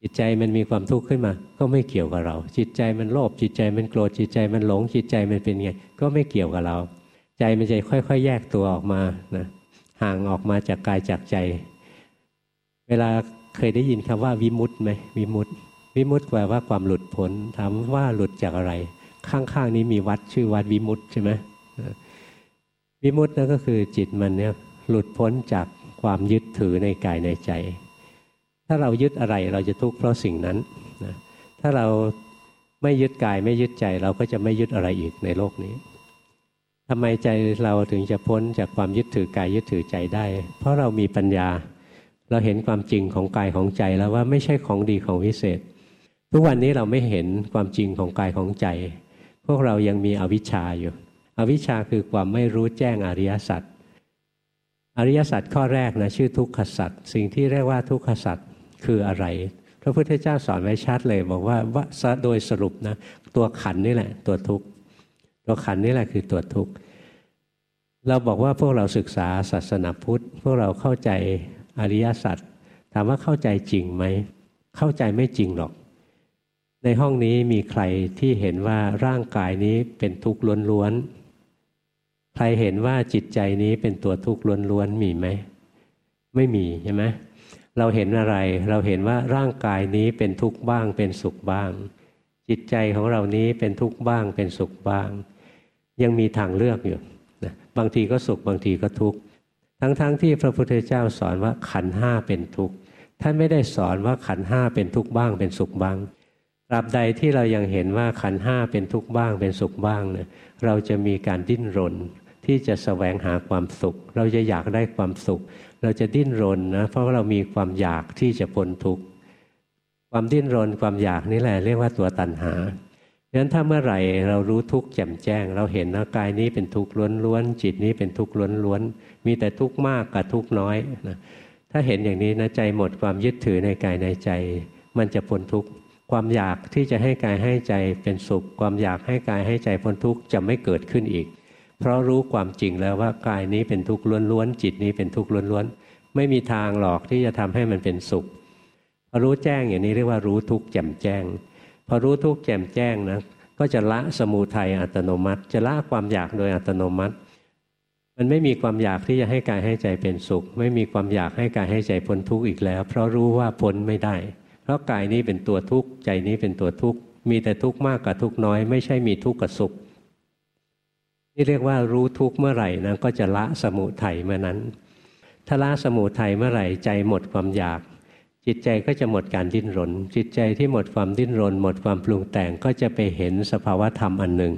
จิตใจมันมีความทุกข์ขึ้นมา ก็ไม่เกี่ยวกับเรา จิตใจมันโลภจิตใจมันโกรธจิตใจมันหลงจิตใจมันเป็นไงก็ไม่เกี่ยวกับเรา ใจมันจะค่อย ๆ แยกตัวออกมานะ ห่างออกมาจากกายจากใจ เวลาเคยได้ยินคำว่าวิมุตต์ไหมวิมุตต์วิมุตต์แปลว่าความหลุดพ้นถามว่าหลุดจากอะไร ข้างๆนี้มีวัดชื่อวัดวิมุตต์ใช่ไหมวิมุตต์นั่นก็คือจิตมันเนี่ยหลุดพ้นจากความยึดถือในกายในใจ ถ้าเรายึดอะไรเราจะทุกข์เพราะสิ่งนั้นนะถ้าเราไม่ยึดกายไม่ยึดใจเราก็จะไม่ยึดอะไรอีกในโลกนี้ ทำไมใจเราถึงจะพ้นจากความยึดถือกายยึดถือใจได้ เพราะเรามีปัญญา เราเห็นความจริงของกายของใจแล้วว่าไม่ใช่ของดีของวิเศษ ทุกวันนี้เราไม่เห็นความจริงของกายของใจ พวกเรายังมีอวิชชาอยู่ อวิชชาคือความไม่รู้แจ้งอริยสัจอริยสัจข้อแรกนะชื่อทุกขสัจสิ่งที่เรียกว่าทุกขสัจคืออะไร พระพุทธเจ้าสอนไว้ชัดเลย บอกว่าว่าโดยสรุปนะตัวขันนี่แหละ ตัวทุกข์ ตัวขันนี่แหละคือตัวทุกข์เราบอกว่าพวกเราศึกษาศาสนาพุทธ พวกเราเข้าใจอริยสัจถามว่าเข้าใจจริงไหม เข้าใจไม่จริงหรอก ในห้องนี้มีใครที่เห็นว่าร่างกายนี้เป็นทุกข์ล้วนๆใครเห็นว่าจิตใจนี้เป็นตัวทุกข์ล้วนๆมีไหมไม่มีใช่ไหมเราเห็นอะไร เราเห็นว่าร่างกายนี้เป็นทุกข์บ้าง เป็นสุขบ้าง จิตใจของเรานี้เป็นทุกข์บ้าง เป็นสุขบ้าง ยังมีทางเลือกอยู่นะบางทีก็สุขบางทีก็ทุกข์ทั้งๆทที่พระพุทธเจ้าสอนว่าขันห้าเป็นทุกข์ท่านไม่ได้สอนว่าขันห้าเป็นทุกข์บ้างเป็นสุขบ้างตราบใดที่เรายังเห็นว่าขันห้าเป็นทุกข์บ้างเป็นสุขบ้างเนี่ยเราจะมีการดิ้นรนที่จะสแสวงหาความสุข เราจะอยากได้ความสุข เราจะดิ้นรนนะเพราะาเรามีความอยากที่จะพ้นทุกข์ความดิ้นรนความอยากนี่แหละเรียกว่าตัวตัณหา ฉะนั้นถ้าเมื่อไหร่เรารู้ทุกข์แจ่มแจ้ง เราเห็นว่ากายนี้เป็นทุกข์ล้วนๆจิตนี้เป็นทุกข์ล้วนๆมีแต่ทุกข์มากกับทุกข์น้อยนะถ้าเห็นอย่างนี้นะใจหมดความยึดถือในกายในใจ มันจะพ้นทุกข์ความอยากที่จะให้กายให้ใจเป็นสุข ความอยากให้กายให้ใจพ้นทุกข์จะไม่เกิดขึ้นอีก เพราะรู้ความจริงแล้วว่ากายนี้เป็นทุกข์ล้วนๆจิตนี้เป็นทุกข์ล้วนๆไม่มีทางหรอกที่จะทำให้มันเป็นสุขพอรู้แจ้งอย่างนี้เรียกว่ารู้ทุกข์แจ่มแจ้ง พอรู้ทุกข์แจ่มแจ้งนะก็จะละสมูทัยอัตโนมัติ จะละความอยากโดยอัตโนมัติ มันไม่มีความอยากที่จะให้กายให้ใจเป็นสุข ไม่มีความอยากให้กายให้ใจพ้นทุกข์อีกแล้ว เพราะรู้ว่าพ้นไม่ได้ เพราะกายนี้เป็นตัวทุกข์ใจนี้เป็นตัวทุกข์มีแต่ทุกข์มากกับทุกข์น้อย ไม่ใช่มีทุกข์กับสุขนี่เรียกว่ารู้ทุกข์เมื่อไหร่นะก็จะละสมุทัยเมื่อนั้นถ้าละสมุทัยเมื่อไหร่ใจหมดความอยาก จิตใจก็จะหมดการดิ้นรน จิตใจที่หมดความดิ้นรน หมดความปรุงแต่งก็จะไปเห็นสภาวธรรมอันหนึ่ง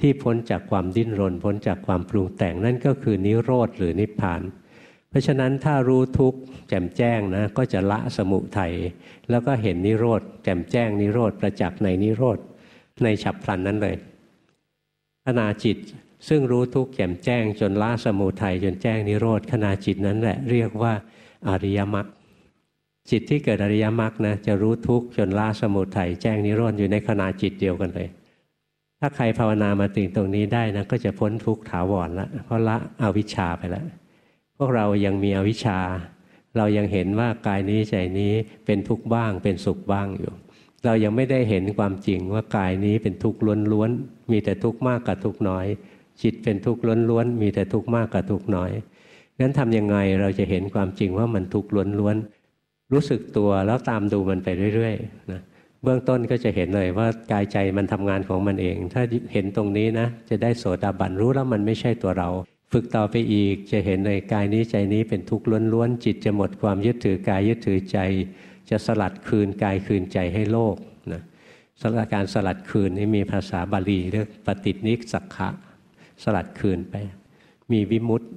ที่พ้นจากความดิ้นรน พ้นจากความปรุงแต่งนั่นก็คือนิโรธหรือนิพพาน เพราะฉะนั้นถ้ารู้ทุกข์แจ่มแจ้งนะก็จะละสมุทัยแล้วก็เห็นนิโรธแจ่มแจ้งนิโรธประจักษ์ในนิโรธในฉับพลันนั้นเลยขณะจิตซึ่งรู้ทุกข์แจ่มแจ้งจนละสมุทัยจนแจ้งนิโรธขณะจิตนั้นแหละเรียกว่าอริยมรรค จิตที่เกิดอริยมรรคนะจะรู้ทุกข์จนละสมุทัยแจ้งนิโรธอยู่ในขณะจิตเดียวกันเลย ถ้าใครภาวนามาถึงตรงนี้ได้นะก็จะพ้นทุกข์ถาวรละเพราะละอวิชชาไปแล้วพวกเรายังมีอวิชชา เรายังเห็นว่ากายนี้ใจนี้เป็นทุกข์บ้าง เป็นสุขบ้างอยู่ เรายังไม่ได้เห็นความจริงว่ากายนี้เป็นทุกข์ล้วนๆมีแต่ทุกข์มากกับทุกข์น้อย จิตเป็นทุกข์ล้วนๆมีแต่ทุกข์มากกับทุกข์น้อยงั้นทำยังไงเราจะเห็นความจริงว่ามันทุกข์ล้วนๆ รู้สึกตัวแล้วตามดูมันไปเรื่อยๆนะเบื้องต้นก็จะเห็นเลยว่ากายใจมันทำงานของมันเอง ถ้าเห็นตรงนี้นะ จะได้โสดาบันรู้แล้วมันไม่ใช่ตัวเรา ฝึกต่อไปอีกจะเห็นเลยกายนี้ใจนี้เป็นทุกข์ล้วนๆจิตจะหมดความยึดถือกายยึดถือใจ จะสลัดคืนกายคืนใจให้โลกนะสลัดการสลัดคืนนี่มีภาษาบาลีเรียกปฏินิสักขะสลัดคืนไป มีวิมุตต์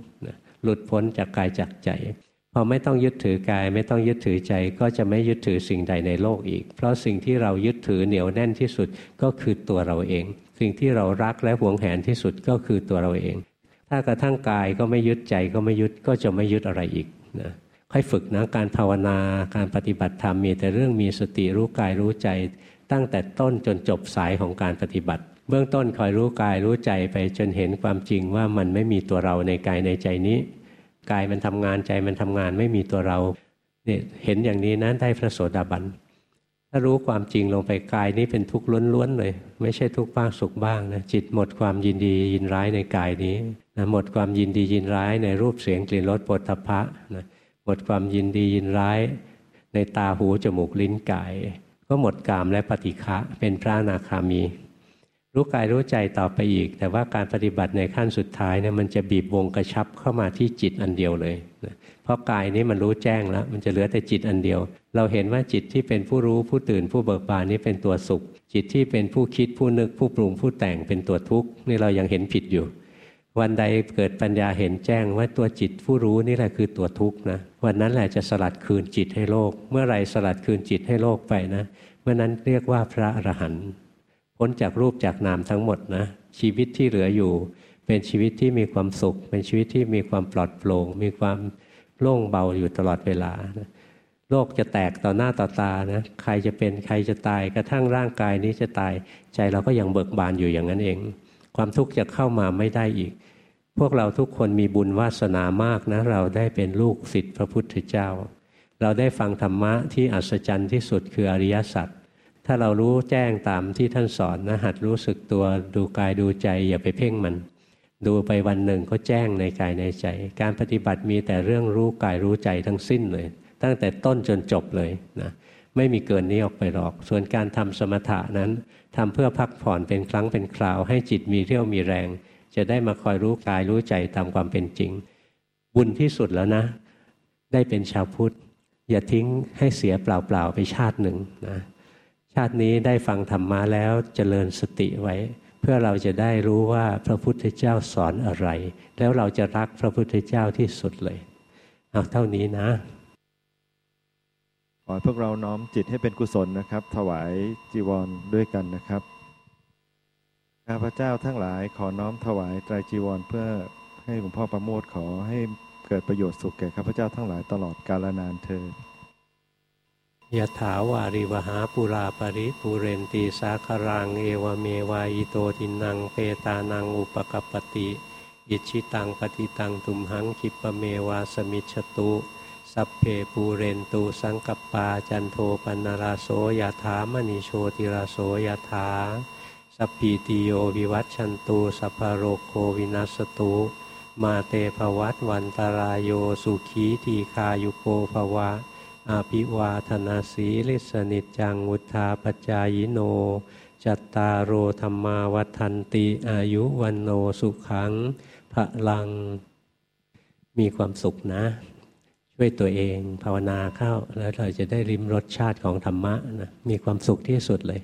หลุดพ้นจากกายจากใจ พอไม่ต้องยึดถือกาย ไม่ต้องยึดถือใจ ก็จะไม่ยึดถือสิ่งใดในโลกอีก เพราะสิ่งที่เรายึดถือเหนียวแน่นที่สุดก็คือตัวเราเอง สิ่งที่เรารักและหวงแหนที่สุดก็คือตัวเราเอง ถ้ากระทั่งกายก็ไม่ยึดใจก็ไม่ยึดก็จะไม่ยึดอะไรอีกนะค่อยฝึกนะการภาวนาการปฏิบัติธรรมมีแต่เรื่องมีสติรู้กายรู้ใจ ตั้งแต่ต้นจนจบสายของการปฏิบัติ เบื้องต้นคอยรู้กายรู้ใจไปจนเห็นความจริงว่ามันไม่มีตัวเราในกายในใจนี้ กายมันทำงานใจมันทำงานไม่มีตัวเราเนี่ยเห็นอย่างนี้นะได้พระโสดาบันถ้ารู้ความจริงลงไปกายนี้เป็นทุกข์ล้วนๆเลย ไม่ใช่ทุกข์บ้างสุขบ้างนะจิตหมดความยินดียินร้ายในกายนี้นะหมดความยินดียินร้ายในรูปเสียงกลิ่นรสปุถะพะนะหมดความยินดียินร้าย ในตาหูจมูกลิ้นกาย ก็หมดกามและปฏิฆะเป็นพระนาคามี รู้กายรู้ใจต่อไปอีก แต่ว่าการปฏิบัติในขั้นสุดท้ายเนี่ยมันจะบีบวงกระชับเข้ามาที่จิตอันเดียวเลยนะเพราะกายนี้มันรู้แจ้งแล้ว มันจะเหลือแต่จิตอันเดียว เราเห็นว่าจิตที่เป็นผู้รู้ผู้ตื่นผู้เบิกบานนี้เป็นตัวสุข จิตที่เป็นผู้คิดผู้นึกผู้ปรุงผู้แต่งเป็นตัวทุกข์นี่เรายังเห็นผิดอยู่ วันใดเกิดปัญญาเห็นแจ้งว่าตัวจิตผู้รู้นี่แหละคือตัวทุกข์นะวันนั้นแหละจะสลัดคืนจิตให้โลก เมื่อไรสลัดคืนจิตให้โลกไปนะเมื่อนั้นเรียกว่าพระอรหันต์ พ้นจากรูปจากนามทั้งหมดนะชีวิตที่เหลืออยู่ เป็นชีวิตที่มีความสุข เป็นชีวิตที่มีความปลอดโปร่งมีความโล่งเบาอยู่ตลอดเวลานะโลกจะแตกต่อหน้าต่อตานะใครจะเป็นใครจะตายกระทั่งร่างกายนี้จะตาย ใจเราก็ยังเบิกบานอยู่อย่างนั้นเอง ความทุกข์จะเข้ามาไม่ได้อีก พวกเราทุกคนมีบุญวาสนามากนะ เราได้เป็นลูกศิษย์พระพุทธเจ้า เราได้ฟังธรรมะที่อัศจรรย์ที่สุดคืออริยสัจ ถ้าเรารู้แจ้งตามที่ท่านสอนนะหัดรู้สึกตัวดูกายดูใจ อย่าไปเพ่งมัน ดูไปวันหนึ่งก็แจ้งในกายในใจ การปฏิบัติมีแต่เรื่องรู้กายรู้ใจทั้งสิ้นเลย ตั้งแต่ต้นจนจบเลยนะไม่มีเกินนี้ออกไปหรอก ส่วนการทำสมถะนั้นทำเพื่อพักผ่อนเป็นครั้งเป็นคราว ให้จิตมีเรี่ยวมีแรง จะได้มาคอยรู้กายรู้ใจตามความเป็นจริง บุญที่สุดแล้วนะ ได้เป็นชาวพุทธ อย่าทิ้งให้เสียเปล่าๆไปชาติหนึ่งนะ ชาตินี้ได้ฟังธรรมะแล้วเจริญสติไว้ เพื่อเราจะได้รู้ว่าพระพุทธเจ้าสอนอะไร แล้วเราจะรักพระพุทธเจ้าที่สุดเลย เอาเท่านี้นะ ขอพวกเราน้อมจิตให้เป็นกุศลนะครับ ถวายจีวรด้วยกันนะครับข้าพเจ้าทั้งหลายขอน้อมถวายไตรจีวรเพื่อให้หลวงพ่อประโมทขอให้เกิดประโยชน์สุขแก่ข้าพเจ้าทั้งหลายตลอดกาลนานเถิด ยะถาวาริวหาปุราปริปุเรนติสาครัง เอวเมวอิโตทินนังเปตานังอุปกัปปติอิจฉิตังปัตถิตังตุมหังขิปปะเมวะสมิชฌตุ สัพเพปูเรนตุสังกัปปาจันโทปัณณะระโสยะถามณิโชติรโสยะถาสัพพีติโยวิวัชชันตุสัพพโรโควินัสสตุมาเตภวัตวันตราโยสุขีทีคายุโกภวะ อาภิวาธนาสีลิสนิจจังวุธาปจายโน จัตตารโอธรรมาวัฒนติอายุวันโนสุขังพระลัง มีความสุขนะ ช่วยตัวเองภาวนาเข้า แล้วเราจะได้ริมรสชาติของธรรมะนะมีความสุขที่สุดเลย